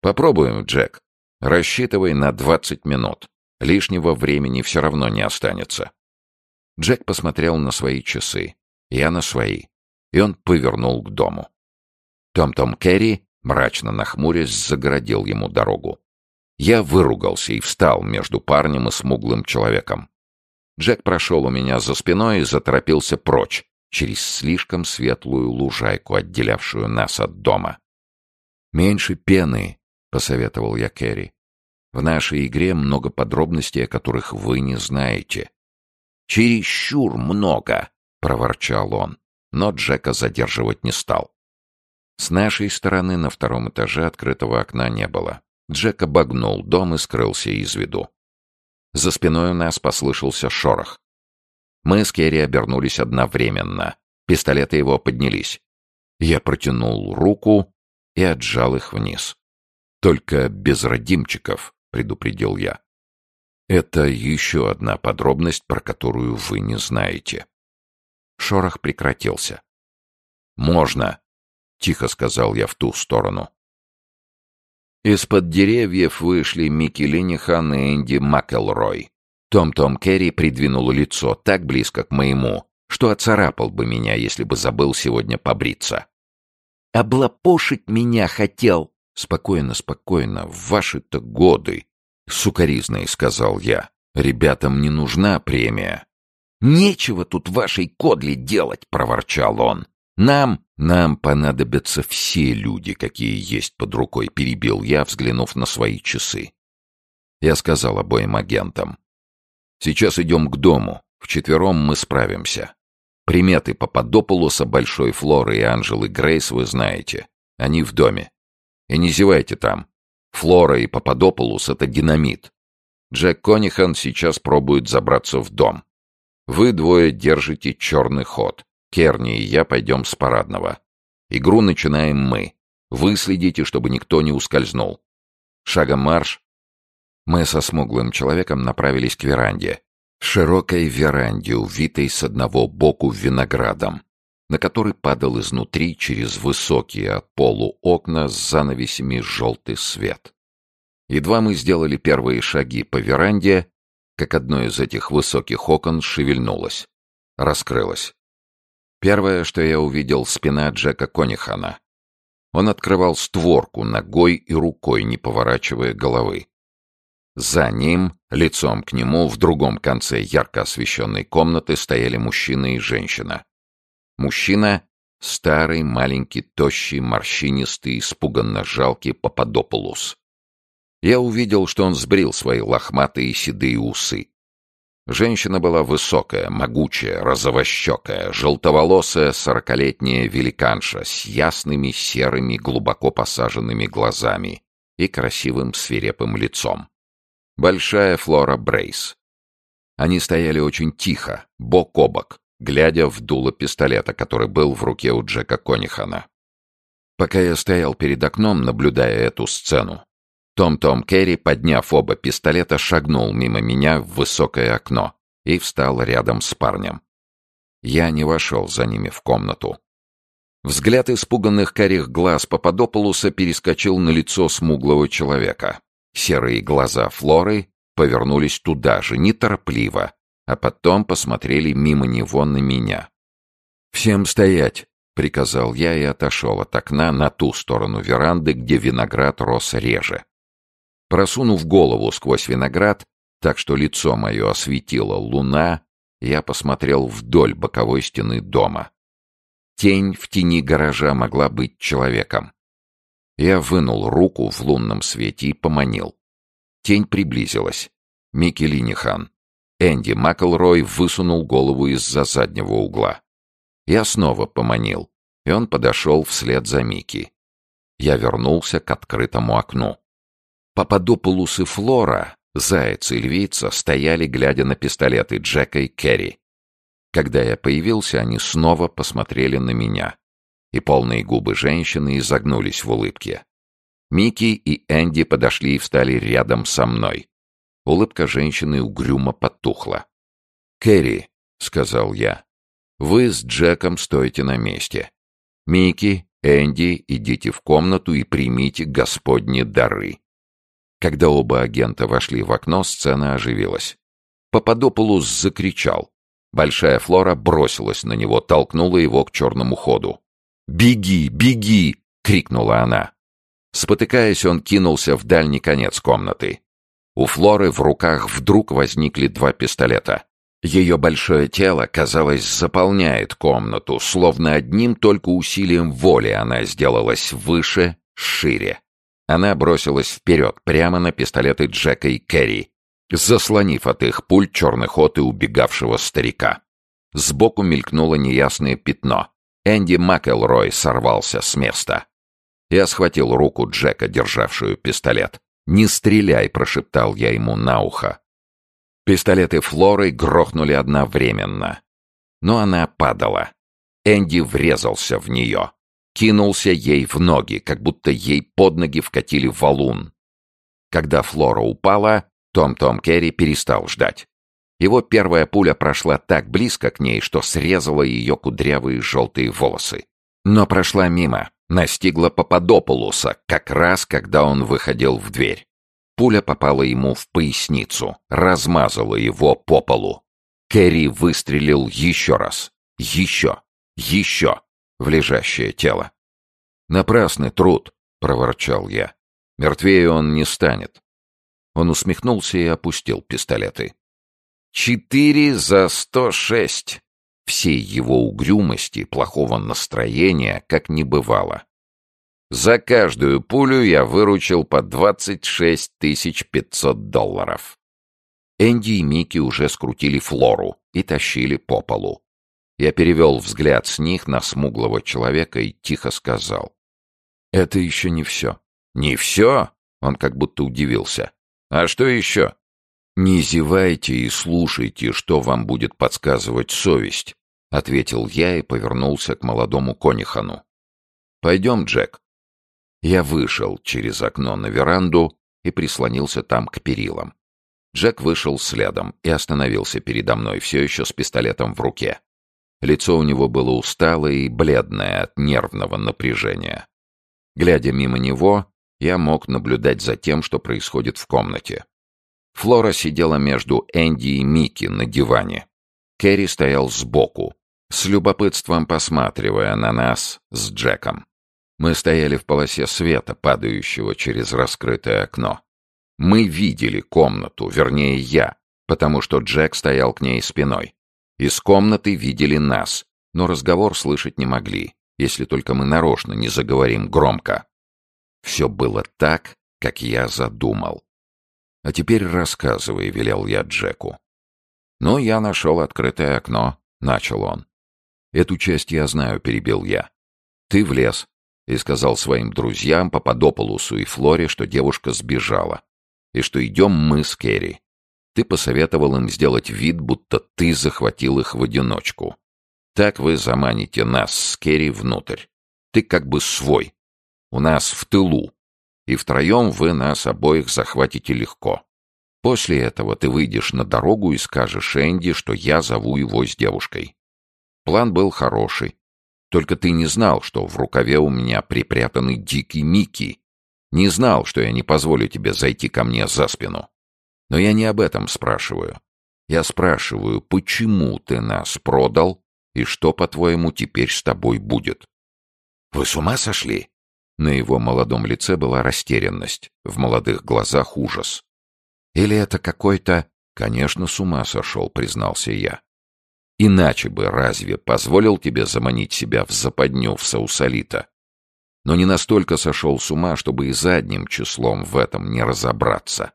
Попробуем, Джек. Рассчитывай на двадцать минут. Лишнего времени все равно не останется. Джек посмотрел на свои часы, я на свои, и он повернул к дому. Том-Том Керри, мрачно нахмурясь, загородил ему дорогу. Я выругался и встал между парнем и смуглым человеком. Джек прошел у меня за спиной и заторопился прочь, через слишком светлую лужайку, отделявшую нас от дома. «Меньше пены», — посоветовал я Кэрри. «В нашей игре много подробностей, о которых вы не знаете». «Чересчур много», — проворчал он, но Джека задерживать не стал. С нашей стороны на втором этаже открытого окна не было. Джек обогнул дом и скрылся из виду. За спиной у нас послышался шорох. Мы с Керри обернулись одновременно. Пистолеты его поднялись. Я протянул руку и отжал их вниз. «Только без родимчиков», — предупредил я. «Это еще одна подробность, про которую вы не знаете». Шорох прекратился. «Можно», — тихо сказал я в ту сторону. Из-под деревьев вышли Микки Ленихан и Энди Макелрой. Том-Том Керри придвинул лицо так близко к моему, что оцарапал бы меня, если бы забыл сегодня побриться. «Облапошить меня хотел!» «Спокойно, спокойно, в ваши-то годы!» — сукоризной сказал я. «Ребятам не нужна премия». «Нечего тут вашей кодли делать!» — проворчал он. «Нам «Нам понадобятся все люди, какие есть под рукой», — перебил я, взглянув на свои часы. Я сказал обоим агентам. «Сейчас идем к дому. Вчетвером мы справимся. Приметы Пападополоса, Большой Флоры и Анжелы Грейс вы знаете. Они в доме. И не зевайте там. Флора и Пападополус — это динамит. Джек Конихан сейчас пробует забраться в дом. Вы двое держите черный ход. Керни и я пойдем с парадного. Игру начинаем мы. Вы следите, чтобы никто не ускользнул. Шагом марш. Мы со смуглым человеком направились к веранде. Широкой веранде, увитой с одного боку виноградом, на который падал изнутри через высокие от полу окна с занавесями желтый свет. Едва мы сделали первые шаги по веранде, как одно из этих высоких окон шевельнулось, раскрылось. Первое, что я увидел, спина Джека Конихана. Он открывал створку ногой и рукой, не поворачивая головы. За ним, лицом к нему, в другом конце ярко освещенной комнаты стояли мужчина и женщина. Мужчина — старый, маленький, тощий, морщинистый, испуганно жалкий Пападополус. Я увидел, что он сбрил свои лохматые седые усы. Женщина была высокая, могучая, розовощекая, желтоволосая сорокалетняя великанша с ясными серыми глубоко посаженными глазами и красивым свирепым лицом. Большая Флора Брейс. Они стояли очень тихо, бок о бок, глядя в дуло пистолета, который был в руке у Джека Конихана. Пока я стоял перед окном, наблюдая эту сцену, том-Том Керри, подняв оба пистолета, шагнул мимо меня в высокое окно и встал рядом с парнем. Я не вошел за ними в комнату. Взгляд испуганных карих глаз Пападополуса перескочил на лицо смуглого человека. Серые глаза Флоры повернулись туда же, неторопливо, а потом посмотрели мимо него на меня. «Всем стоять!» — приказал я и отошел от окна на ту сторону веранды, где виноград рос реже. Просунув голову сквозь виноград, так что лицо мое осветила луна, я посмотрел вдоль боковой стены дома. Тень в тени гаража могла быть человеком. Я вынул руку в лунном свете и поманил. Тень приблизилась. Микки Линихан. Энди Маклрой высунул голову из-за заднего угла. Я снова поманил, и он подошел вслед за Микки. Я вернулся к открытому окну. Пападопулус и Флора, заяц и львица, стояли, глядя на пистолеты Джека и Керри. Когда я появился, они снова посмотрели на меня, и полные губы женщины изогнулись в улыбке. Микки и Энди подошли и встали рядом со мной. Улыбка женщины угрюмо потухла. «Кэрри», — сказал я, — «вы с Джеком стоите на месте. Микки, Энди, идите в комнату и примите господни дары». Когда оба агента вошли в окно, сцена оживилась. Пападополус закричал. Большая Флора бросилась на него, толкнула его к черному ходу. «Беги, беги!» — крикнула она. Спотыкаясь, он кинулся в дальний конец комнаты. У Флоры в руках вдруг возникли два пистолета. Ее большое тело, казалось, заполняет комнату, словно одним только усилием воли она сделалась выше, шире. Она бросилась вперед, прямо на пистолеты Джека и Керри, заслонив от их пуль черный ход и убегавшего старика. Сбоку мелькнуло неясное пятно. Энди Макелрой сорвался с места. Я схватил руку Джека, державшую пистолет. «Не стреляй!» — прошептал я ему на ухо. Пистолеты Флоры грохнули одновременно. Но она падала. Энди врезался в нее. Кинулся ей в ноги, как будто ей под ноги вкатили валун. Когда Флора упала, Том-Том Керри перестал ждать. Его первая пуля прошла так близко к ней, что срезала ее кудрявые желтые волосы. Но прошла мимо, настигла Пападополуса, как раз когда он выходил в дверь. Пуля попала ему в поясницу, размазала его по полу. Кэрри выстрелил еще раз. Еще. Еще. В лежащее тело. «Напрасный труд», — проворчал я. «Мертвее он не станет». Он усмехнулся и опустил пистолеты. «Четыре за сто шесть!» Всей его угрюмости, плохого настроения, как не бывало. За каждую пулю я выручил по 26 500 долларов. Энди и Микки уже скрутили Флору и тащили по полу. Я перевел взгляд с них на смуглого человека и тихо сказал. «Это еще не все. «Не все?» — он как будто удивился. «А что еще?» «Не зевайте и слушайте, что вам будет подсказывать совесть», — ответил я и повернулся к молодому конихану. «Пойдем, Джек». Я вышел через окно на веранду и прислонился там к перилам. Джек вышел следом и остановился передо мной, все еще с пистолетом в руке. Лицо у него было усталое и бледное от нервного напряжения. Глядя мимо него, я мог наблюдать за тем, что происходит в комнате. Флора сидела между Энди и Микки на диване. Кэрри стоял сбоку, с любопытством посматривая на нас с Джеком. Мы стояли в полосе света, падающего через раскрытое окно. Мы видели комнату, вернее я, потому что Джек стоял к ней спиной. Из комнаты видели нас, но разговор слышать не могли, если только мы нарочно не заговорим громко. Все было так, как я задумал. «А теперь рассказывай», — велел я Джеку. «Ну, я нашел открытое окно», — начал он. «Эту часть я знаю», — перебил я. «Ты влез и сказал своим друзьям, Пападополусу и Флоре, что девушка сбежала и что идем мы с Керри. Ты посоветовал им сделать вид, будто ты захватил их в одиночку. Так вы заманите нас с Керри внутрь. Ты как бы свой. У нас в тылу. И втроем вы нас обоих захватите легко. После этого ты выйдешь на дорогу и скажешь Энди, что я зову его с девушкой. План был хороший. Только ты не знал, что в рукаве у меня припрятаны дикий Микки, не знал, что я не позволю тебе зайти ко мне за спину. Но я не об этом спрашиваю. Я спрашиваю, почему ты нас продал и что, по-твоему, теперь с тобой будет? Вы с ума сошли? На его молодом лице была растерянность, в молодых глазах ужас. Или это какой-то... Конечно, с ума сошел, признался я. Иначе бы разве позволил тебе заманить себя в западню в Саусалита? но не настолько сошел с ума, чтобы и задним числом в этом не разобраться.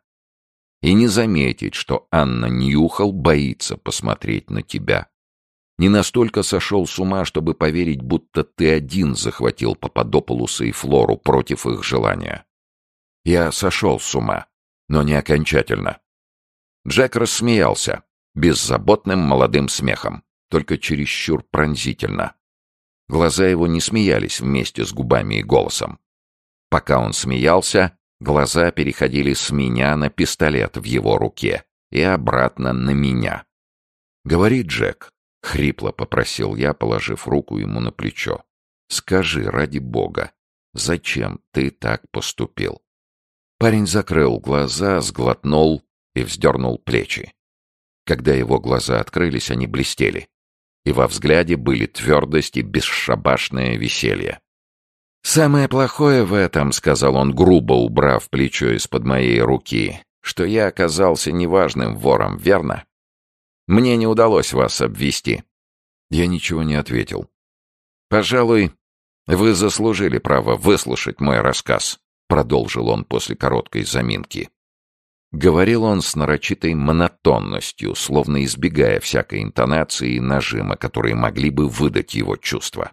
И не заметить, что Анна Ньюхал боится посмотреть на тебя. Не настолько сошел с ума, чтобы поверить, будто ты один захватил Пападополуса и Флору против их желания. Я сошел с ума, но не окончательно. Джек рассмеялся, беззаботным молодым смехом, только чересчур пронзительно. Глаза его не смеялись вместе с губами и голосом. Пока он смеялся, глаза переходили с меня на пистолет в его руке и обратно на меня. «Говори, Джек», — хрипло попросил я, положив руку ему на плечо. «Скажи, ради бога, зачем ты так поступил?» Парень закрыл глаза, сглотнул и вздернул плечи. Когда его глаза открылись, они блестели и во взгляде были твердость и бесшабашное веселье. «Самое плохое в этом, — сказал он, грубо убрав плечо из-под моей руки, — что я оказался неважным вором, верно? Мне не удалось вас обвести». Я ничего не ответил. «Пожалуй, вы заслужили право выслушать мой рассказ», — продолжил он после короткой заминки. Говорил он с нарочитой монотонностью, словно избегая всякой интонации и нажима, которые могли бы выдать его чувства.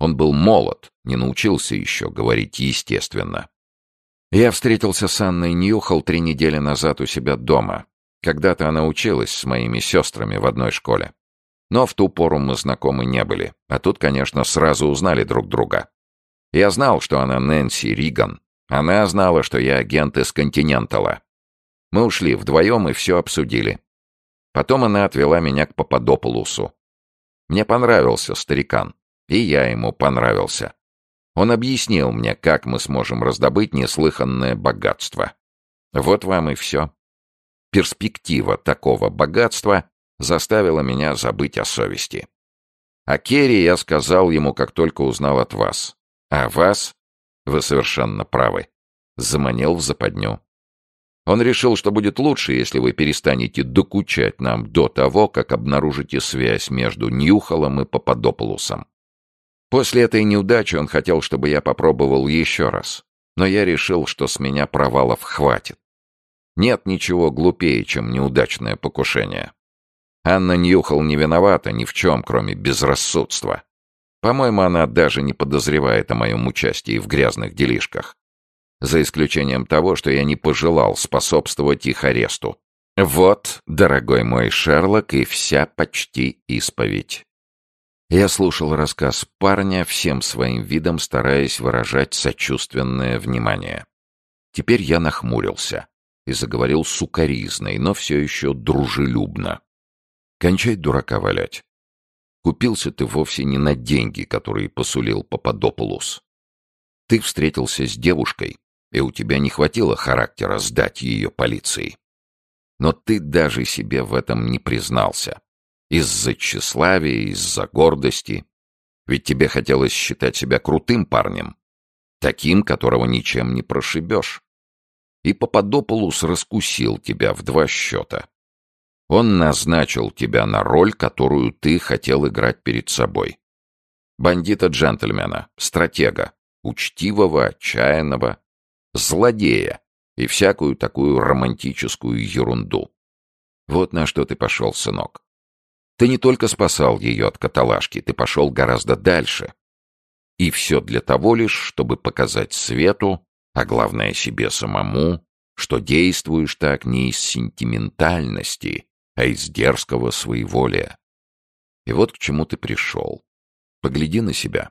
Он был молод, не научился еще говорить естественно. Я встретился с Анной Ньюхал три недели назад у себя дома. Когда-то она училась с моими сестрами в одной школе. Но в ту пору мы знакомы не были, а тут, конечно, сразу узнали друг друга. Я знал, что она Нэнси Риган. Она знала, что я агент из Континентала. Мы ушли вдвоем и все обсудили. Потом она отвела меня к Пападополусу. Мне понравился старикан, и я ему понравился. Он объяснил мне, как мы сможем раздобыть неслыханное богатство. Вот вам и все. Перспектива такого богатства заставила меня забыть о совести. О Керри я сказал ему, как только узнал от вас. А вас, вы совершенно правы, заманил в западню. Он решил, что будет лучше, если вы перестанете докучать нам до того, как обнаружите связь между Ньюхолом и Пападополусом. После этой неудачи он хотел, чтобы я попробовал еще раз, но я решил, что с меня провалов хватит. Нет ничего глупее, чем неудачное покушение. Анна Ньюхол не виновата ни в чем, кроме безрассудства. По-моему, она даже не подозревает о моем участии в грязных делишках. За исключением того, что я не пожелал способствовать их аресту. Вот, дорогой мой Шерлок, и вся почти исповедь. Я слушал рассказ парня, всем своим видом стараясь выражать сочувственное внимание. Теперь я нахмурился и заговорил сукоризной, но все еще дружелюбно. «Кончай дурака валять. Купился ты вовсе не на деньги, которые посулил Пападополус. Ты встретился с девушкой, и у тебя не хватило характера сдать ее полиции. Но ты даже себе в этом не признался. Из-за тщеславия, из-за гордости. Ведь тебе хотелось считать себя крутым парнем. Таким, которого ничем не прошибешь. И Пападополус раскусил тебя в два счета. Он назначил тебя на роль, которую ты хотел играть перед собой. Бандита-джентльмена, стратега, учтивого, отчаянного, злодея и всякую такую романтическую ерунду. Вот на что ты пошел, сынок. Ты не только спасал ее от каталажки, ты пошел гораздо дальше. И все для того лишь, чтобы показать свету, а главное себе самому, что действуешь так не из сентиментальности, а из дерзкого своеволия. И вот к чему ты пришел. Погляди на себя.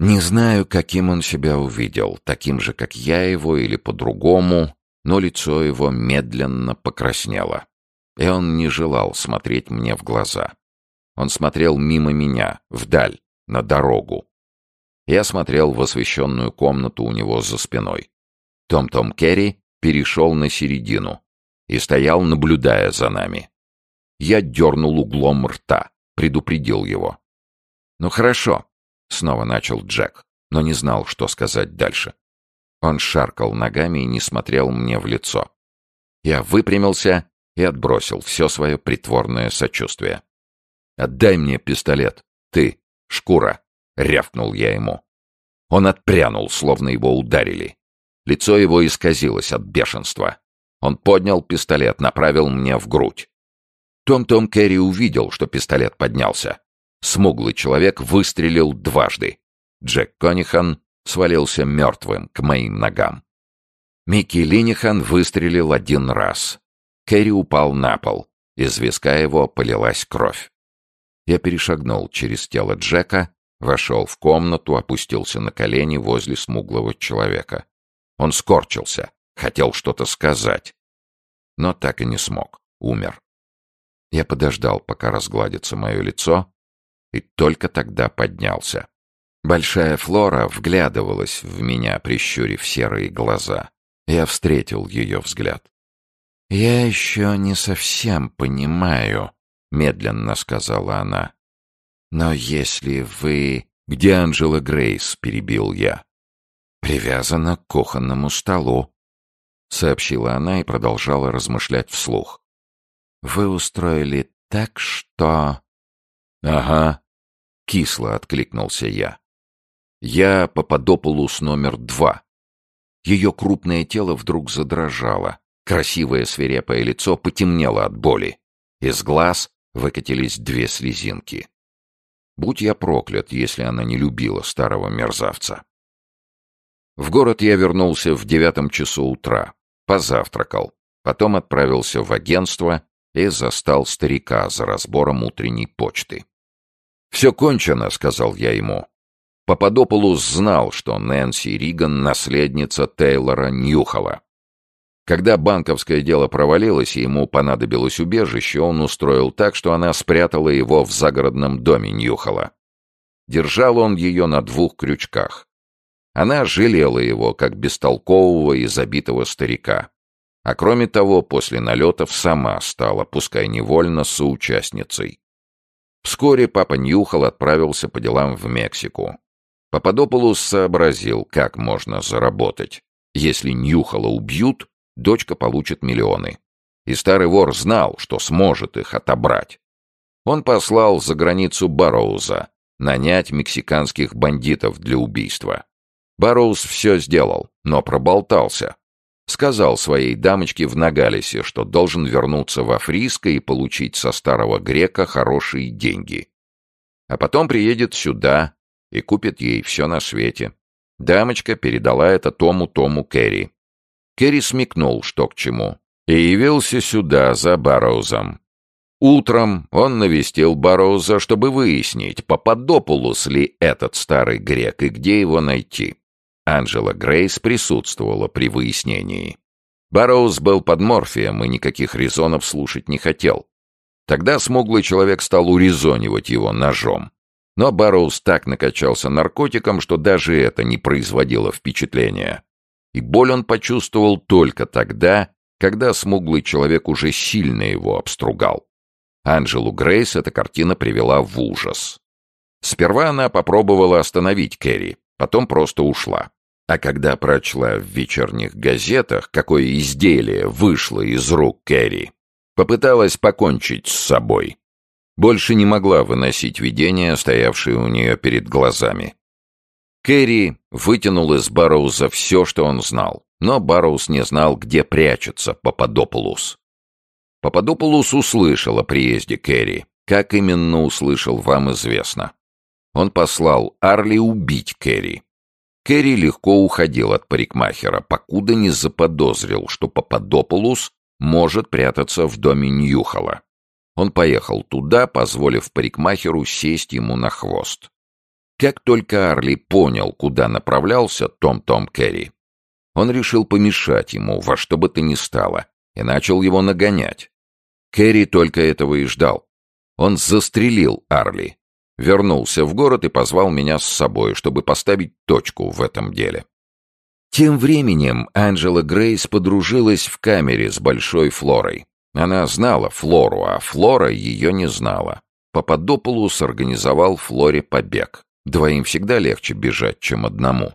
Не знаю, каким он себя увидел, таким же, как я его, или по-другому, но лицо его медленно покраснело и он не желал смотреть мне в глаза. Он смотрел мимо меня, вдаль, на дорогу. Я смотрел в освещенную комнату у него за спиной. Том-Том Керри перешел на середину и стоял, наблюдая за нами. Я дернул углом рта, предупредил его. «Ну хорошо», — снова начал Джек, но не знал, что сказать дальше. Он шаркал ногами и не смотрел мне в лицо. Я выпрямился и отбросил все свое притворное сочувствие. «Отдай мне пистолет, ты, шкура!» — рявкнул я ему. Он отпрянул, словно его ударили. Лицо его исказилось от бешенства. Он поднял пистолет, направил мне в грудь. Том-Том Керри увидел, что пистолет поднялся. Смуглый человек выстрелил дважды. Джек Конихан свалился мертвым к моим ногам. Микки Линихан выстрелил один раз. Кэрри упал на пол. Из виска его полилась кровь. Я перешагнул через тело Джека, вошел в комнату, опустился на колени возле смуглого человека. Он скорчился, хотел что-то сказать, но так и не смог, умер. Я подождал, пока разгладится мое лицо, и только тогда поднялся. Большая Флора вглядывалась в меня, прищурив серые глаза. Я встретил ее взгляд. «Я еще не совсем понимаю», — медленно сказала она. «Но если вы...» «Где Анжела Грейс?» — перебил я. «Привязана к кухонному столу», — сообщила она и продолжала размышлять вслух. «Вы устроили так, что...» «Ага», — кисло откликнулся я. «Я Пападополус номер два». Ее крупное тело вдруг задрожало. Красивое свирепое лицо потемнело от боли. Из глаз выкатились две слезинки. Будь я проклят, если она не любила старого мерзавца. В город я вернулся в девятом часу утра, позавтракал, потом отправился в агентство и застал старика за разбором утренней почты. «Все кончено», — сказал я ему. Пападополус знал, что Нэнси Риган — наследница Тейлора Ньюхола. Когда банковское дело провалилось и ему понадобилось убежище, он устроил так, что она спрятала его в загородном доме Ньюхола. Держал он ее на двух крючках. Она жалела его, как бестолкового и забитого старика. А кроме того, после налетов сама стала, пускай невольно, соучастницей. Вскоре папа Ньюхол отправился по делам в Мексику. Пападополус сообразил, как можно заработать. Если Ньюхола убьют, дочка получит миллионы. И старый вор знал, что сможет их отобрать. Он послал за границу Барроуза нанять мексиканских бандитов для убийства. Барроуз все сделал, но проболтался. Сказал своей дамочке в Нагалисе, что должен вернуться во Фриско и получить со старого грека хорошие деньги. А потом приедет сюда и купит ей все на свете. Дамочка передала это Тому Тому Керри. Керри смекнул, что к чему, и явился сюда за Барроузом. Утром он навестил Барроуза, чтобы выяснить, Пападопулус ли этот старый грек и где его найти. Анжела Грейс присутствовала при выяснении. Барроуз был под морфием и никаких резонов слушать не хотел. Тогда смуглый человек стал урезонивать его ножом. Но Барроуз так накачался наркотиком, что даже это не производило впечатления. И боль он почувствовал только тогда, когда смуглый человек уже сильно его обстругал. Анжелу Грейс эта картина привела в ужас. Сперва она попробовала остановить Керри, потом просто ушла. А когда прочла в вечерних газетах, какое изделие вышло из рук Керри, попыталась покончить с собой. Больше не могла выносить видения, стоявшие у нее перед глазами. Кэрри вытянул из Барроуза все, что он знал, но Барроуз не знал, где прячется Пападопулус. Пападопулус услышал о приезде Кэрри. Как именно услышал, вам известно. Он послал Арли убить Кэрри. Кэрри легко уходил от парикмахера, покуда не заподозрил, что Пападопулус может прятаться в доме Ньюхала. Он поехал туда, позволив парикмахеру сесть ему на хвост. Как только Арли понял, куда направлялся Том-Том Керри, он решил помешать ему во что бы то ни стало и начал его нагонять. Керри только этого и ждал. Он застрелил Арли, вернулся в город и позвал меня с собой, чтобы поставить точку в этом деле. Тем временем Анджела Грейс подружилась в камере с Большой Флорой. Она знала Флору, а Флора ее не знала. Пападополус организовал Флоре побег. Двоим всегда легче бежать, чем одному.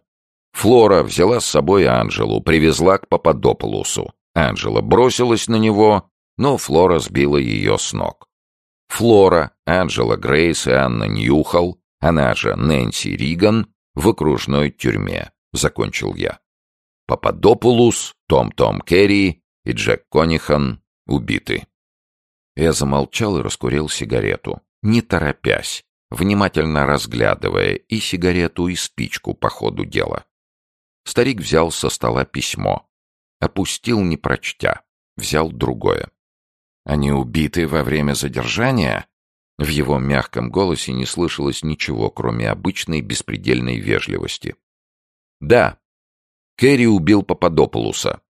Флора взяла с собой Анджелу, привезла к Пападополусу. Анджела бросилась на него, но Флора сбила ее с ног. Флора, Анджела Грейс и Анна Ньюхал, она же Нэнси Риган, в окружной тюрьме, закончил я. Пападополус, Том-Том Керри и Джек Конихан убиты. Я замолчал и раскурил сигарету, не торопясь, внимательно разглядывая и сигарету, и спичку по ходу дела. Старик взял со стола письмо, опустил, не прочтя, взял другое. «Они убиты во время задержания?» В его мягком голосе не слышалось ничего, кроме обычной беспредельной вежливости. «Да, Керри убил Пападополуса.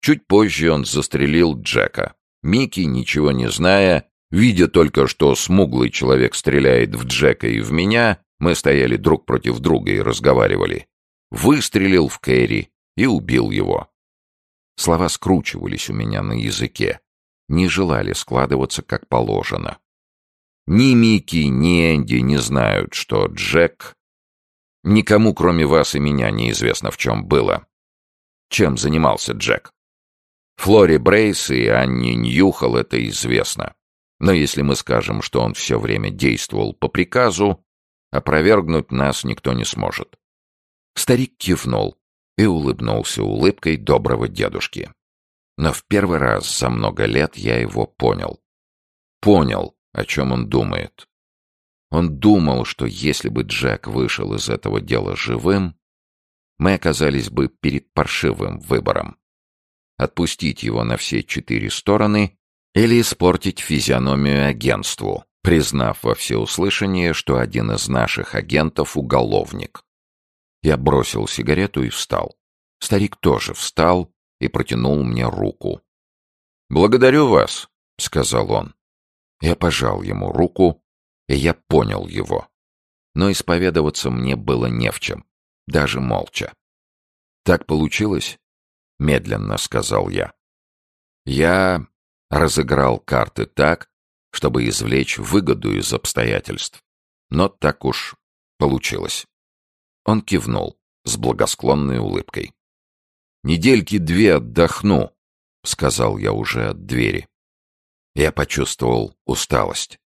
Чуть позже он застрелил Джека. Микки, ничего не зная, видя только, что смуглый человек стреляет в Джека и в меня, мы стояли друг против друга и разговаривали. Выстрелил в Кэрри и убил его. Слова скручивались у меня на языке, не желали складываться как положено. Ни Микки, ни Энди не знают, что Джек... Никому, кроме вас и меня, неизвестно, в чем было. Чем занимался Джек? Флоре Брейс и Анне Ньюхал это известно. Но если мы скажем, что он все время действовал по приказу, опровергнуть нас никто не сможет. Старик кивнул и улыбнулся улыбкой доброго дедушки. Но в первый раз за много лет я его понял. Понял, о чем он думает. Он думал, что если бы Джек вышел из этого дела живым, мы оказались бы перед паршивым выбором отпустить его на все четыре стороны или испортить физиономию агентству, признав во всеуслышание, что один из наших агентов — уголовник. Я бросил сигарету и встал. Старик тоже встал и протянул мне руку. «Благодарю вас», — сказал он. Я пожал ему руку, и я понял его. Но исповедоваться мне было не в чем, даже молча. Так получилось, — медленно сказал я. Я разыграл карты так, чтобы извлечь выгоду из обстоятельств. Но так уж получилось. Он кивнул с благосклонной улыбкой. «Недельки две отдохну», — сказал я уже от двери. Я почувствовал усталость.